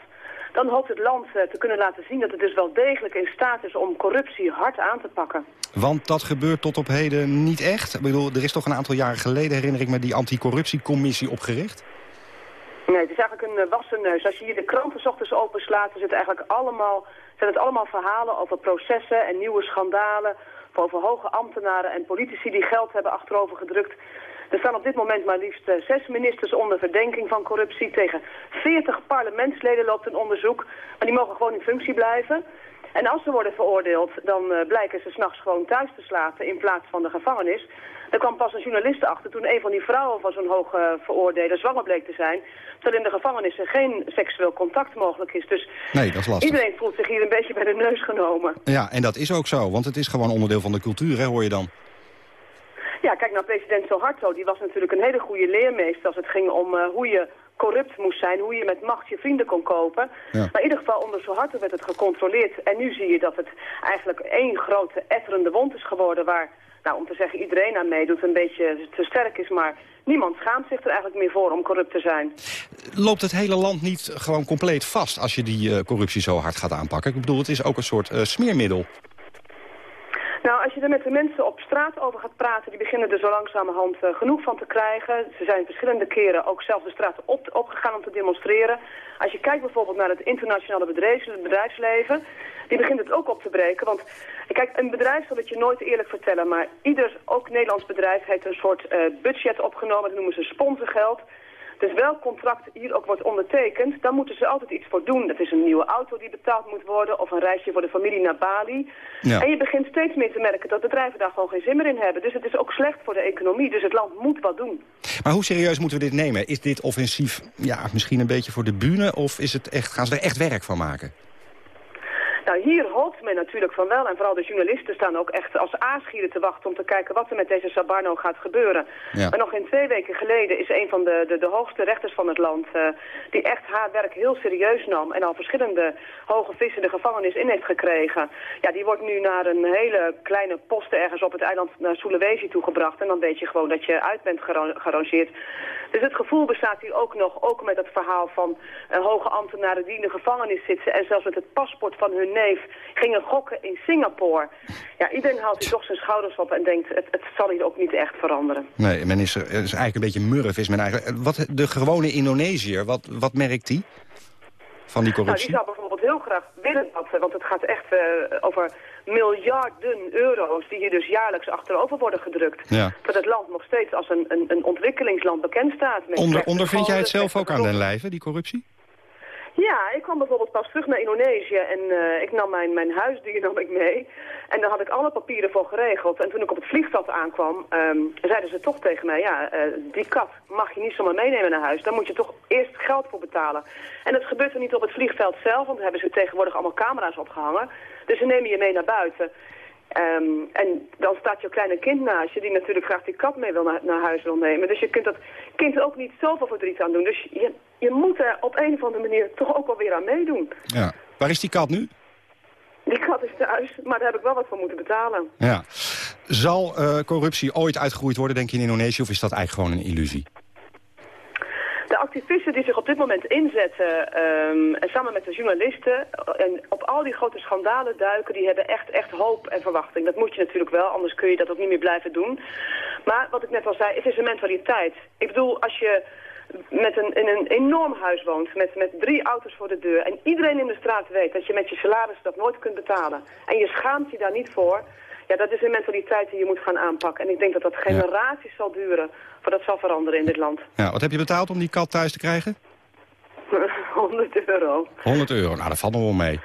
dan hoopt het land te kunnen laten zien dat het dus wel degelijk in staat is om corruptie hard aan te pakken. Want dat gebeurt tot op heden niet echt? Ik bedoel, er is toch een aantal jaren geleden, herinner ik me, die anticorruptiecommissie opgericht? Nee, het is eigenlijk een wassen neus. Als je hier de kranten ochtends openslaat, dan zit eigenlijk allemaal, zijn het allemaal verhalen over processen en nieuwe schandalen. Over hoge ambtenaren en politici die geld hebben achterover gedrukt. Er staan op dit moment maar liefst zes ministers onder verdenking van corruptie. Tegen 40 parlementsleden loopt een onderzoek. Maar die mogen gewoon in functie blijven. En als ze worden veroordeeld, dan uh, blijken ze s'nachts gewoon thuis te slapen in plaats van de gevangenis. Er kwam pas een journalist achter toen een van die vrouwen van zo'n hoge uh, veroordeelde zwanger bleek te zijn. Terwijl in de gevangenissen geen seksueel contact mogelijk is. Dus nee, dat is lastig. iedereen voelt zich hier een beetje bij de neus genomen. Ja, en dat is ook zo, want het is gewoon onderdeel van de cultuur, hè, hoor je dan. Ja, kijk, nou, president Suharto, die was natuurlijk een hele goede leermeester als het ging om uh, hoe je corrupt moest zijn, hoe je met macht je vrienden kon kopen. Ja. Maar in ieder geval onder Suharto werd het gecontroleerd. En nu zie je dat het eigenlijk één grote etterende wond is geworden waar, nou, om te zeggen, iedereen aan meedoet, een beetje te sterk is, maar niemand schaamt zich er eigenlijk meer voor om corrupt te zijn. Loopt het hele land niet gewoon compleet vast als je die uh, corruptie zo hard gaat aanpakken? Ik bedoel, het is ook een soort uh, smeermiddel. Nou, als je er met de mensen op straat over gaat praten, die beginnen er zo langzamerhand uh, genoeg van te krijgen. Ze zijn verschillende keren ook zelf de straat op, opgegaan om te demonstreren. Als je kijkt bijvoorbeeld naar het internationale bedrijfs, bedrijfsleven, die begint het ook op te breken. Want kijk, een bedrijf zal het je nooit eerlijk vertellen, maar ieder, ook Nederlands bedrijf, heeft een soort uh, budget opgenomen, dat noemen ze sponsorgeld. Dus welk contract hier ook wordt ondertekend, dan moeten ze altijd iets voor doen. Dat is een nieuwe auto die betaald moet worden of een reisje voor de familie naar Bali. Ja. En je begint steeds meer te merken dat bedrijven daar gewoon geen zin meer in hebben. Dus het is ook slecht voor de economie, dus het land moet wat doen. Maar hoe serieus moeten we dit nemen? Is dit offensief ja, misschien een beetje voor de bühne of is het echt, gaan ze er echt werk van maken? Nou, hier hoopt men natuurlijk van wel. En vooral de journalisten staan ook echt als aasgieren te wachten... om te kijken wat er met deze Sabarno gaat gebeuren. Ja. Maar nog geen twee weken geleden is een van de, de, de hoogste rechters van het land... Uh, die echt haar werk heel serieus nam... en al verschillende hoge vissen de gevangenis in heeft gekregen. Ja, die wordt nu naar een hele kleine post ergens op het eiland naar Sulawesi toegebracht. En dan weet je gewoon dat je uit bent gerangeerd. Dus het gevoel bestaat hier ook nog, ook met het verhaal van uh, hoge ambtenaren die in de gevangenis zitten... en zelfs met het paspoort van hun neef gingen gokken in Singapore. Ja, iedereen haalt hier toch zijn schouders op en denkt, het, het zal hier ook niet echt veranderen. Nee, men is, er, is eigenlijk een beetje murf, is men eigenlijk. Wat, de gewone Indonesiër, wat, wat merkt die? Van die corruptie? Nou, die zou bijvoorbeeld heel graag willen dat, want het gaat echt uh, over miljarden euro's die hier dus jaarlijks achterover worden gedrukt. Ja. Dat het land nog steeds als een, een, een ontwikkelingsland bekend staat. Met Onder, ondervind jij het zelf ook aan den lijve, die corruptie? Ja, ik kwam bijvoorbeeld pas terug naar Indonesië en uh, ik nam mijn, mijn huisdier nam ik mee. En daar had ik alle papieren voor geregeld. En toen ik op het vliegveld aankwam, um, zeiden ze toch tegen mij... ja, uh, die kat mag je niet zomaar meenemen naar huis. Daar moet je toch eerst geld voor betalen. En dat gebeurt er niet op het vliegveld zelf, want daar hebben ze tegenwoordig allemaal camera's opgehangen. Dus ze nemen je mee naar buiten. Um, en dan staat je kleine kind naast je, die natuurlijk graag die kat mee wil naar, naar huis wil nemen. Dus je kunt dat kind ook niet zoveel verdriet aan doen. Dus je, je moet er op een of andere manier toch ook wel weer aan meedoen. Ja. Waar is die kat nu? Die kat is thuis, maar daar heb ik wel wat voor moeten betalen. Ja. Zal uh, corruptie ooit uitgegroeid worden, denk je, in Indonesië? Of is dat eigenlijk gewoon een illusie? De activisten die zich op dit moment inzetten, en samen met de journalisten, en op al die grote schandalen duiken, die hebben echt, echt hoop en verwachting. Dat moet je natuurlijk wel, anders kun je dat ook niet meer blijven doen. Maar wat ik net al zei, het is een mentaliteit. Ik bedoel, als je met een, in een enorm huis woont, met, met drie auto's voor de deur... en iedereen in de straat weet dat je met je salaris dat nooit kunt betalen... en je schaamt je daar niet voor... Ja, dat is een mentaliteit die je moet gaan aanpakken. En ik denk dat dat generaties ja. zal duren voordat dat zal veranderen in dit land. Ja, wat heb je betaald om die kat thuis te krijgen? [LAUGHS] 100 euro. 100 euro, nou dat valt nog wel mee.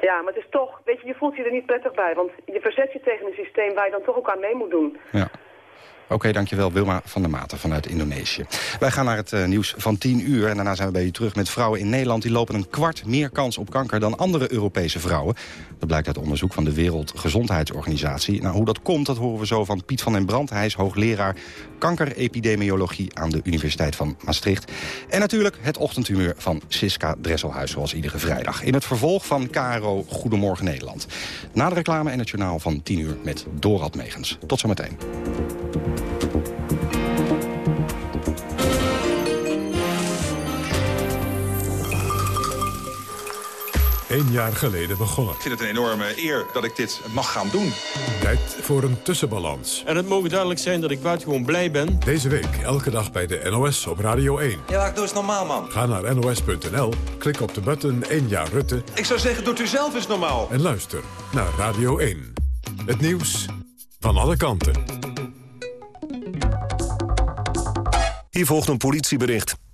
Ja, maar het is toch, weet je, je voelt je er niet prettig bij. Want je verzet je tegen een systeem waar je dan toch ook aan mee moet doen. Ja. Oké, dankjewel Wilma van der Maten vanuit Indonesië. Wij gaan naar het uh, nieuws van 10 uur. En daarna zijn we bij u terug met vrouwen in Nederland... die lopen een kwart meer kans op kanker dan andere Europese vrouwen. Dat blijkt uit onderzoek van de Wereldgezondheidsorganisatie. Nou, hoe dat komt, dat horen we zo van Piet van den Brand. Hij is hoogleraar kankerepidemiologie aan de Universiteit van Maastricht. En natuurlijk het ochtendhumeur van Siska Dresselhuis, zoals iedere vrijdag. In het vervolg van KRO Goedemorgen Nederland. Na de reclame en het journaal van 10 uur met Dorad Megens. Tot zometeen. Eén jaar geleden begonnen. Ik vind het een enorme eer dat ik dit mag gaan doen. Tijd voor een tussenbalans. En het mogen duidelijk zijn dat ik buitengewoon blij ben. Deze week, elke dag bij de NOS op Radio 1. Ja, ik doe eens normaal, man. Ga naar nos.nl, klik op de button 1 jaar Rutte. Ik zou zeggen, doet u zelf eens normaal. En luister naar Radio 1. Het nieuws van alle kanten. Hier volgt een politiebericht.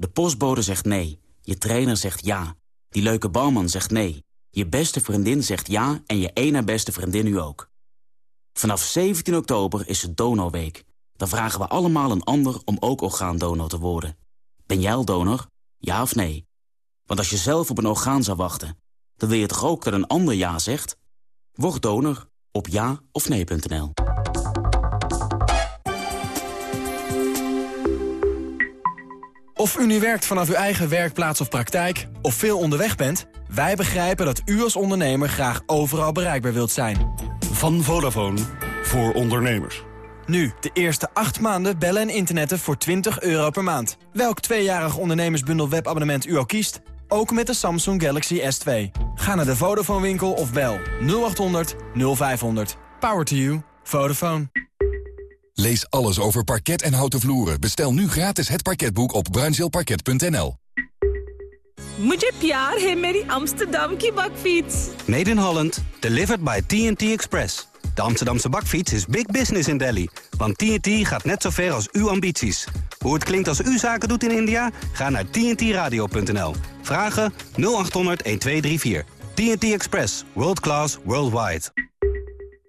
De postbode zegt nee. Je trainer zegt ja. Die leuke bouwman zegt nee. Je beste vriendin zegt ja en je ene beste vriendin nu ook. Vanaf 17 oktober is het Donorweek. Dan vragen we allemaal een ander om ook orgaandonor te worden. Ben jij al donor? Ja of nee? Want als je zelf op een orgaan zou wachten... dan wil je toch ook dat een ander ja zegt? Word donor op ja of nee.nl. Of u nu werkt vanaf uw eigen werkplaats of praktijk, of veel onderweg bent... wij begrijpen dat u als ondernemer graag overal bereikbaar wilt zijn. Van Vodafone voor ondernemers. Nu, de eerste 8 maanden bellen en internetten voor 20 euro per maand. Welk tweejarig ondernemersbundel webabonnement u ook kiest... ook met de Samsung Galaxy S2. Ga naar de Vodafone winkel of bel 0800 0500. Power to you. Vodafone. Lees alles over parket en houten vloeren. Bestel nu gratis het parketboek op bruinzeelparket.nl. Mujhe je hai meri Amsterdam ki bakfiets. Made in Holland, delivered by TNT Express. De Amsterdamse bakfiets is big business in Delhi. Want TNT gaat net zo ver als uw ambities. Hoe het klinkt als u zaken doet in India? Ga naar tntradio.nl. Vragen 0800 1234. TNT Express. World class, worldwide.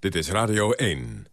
Dit is Radio 1.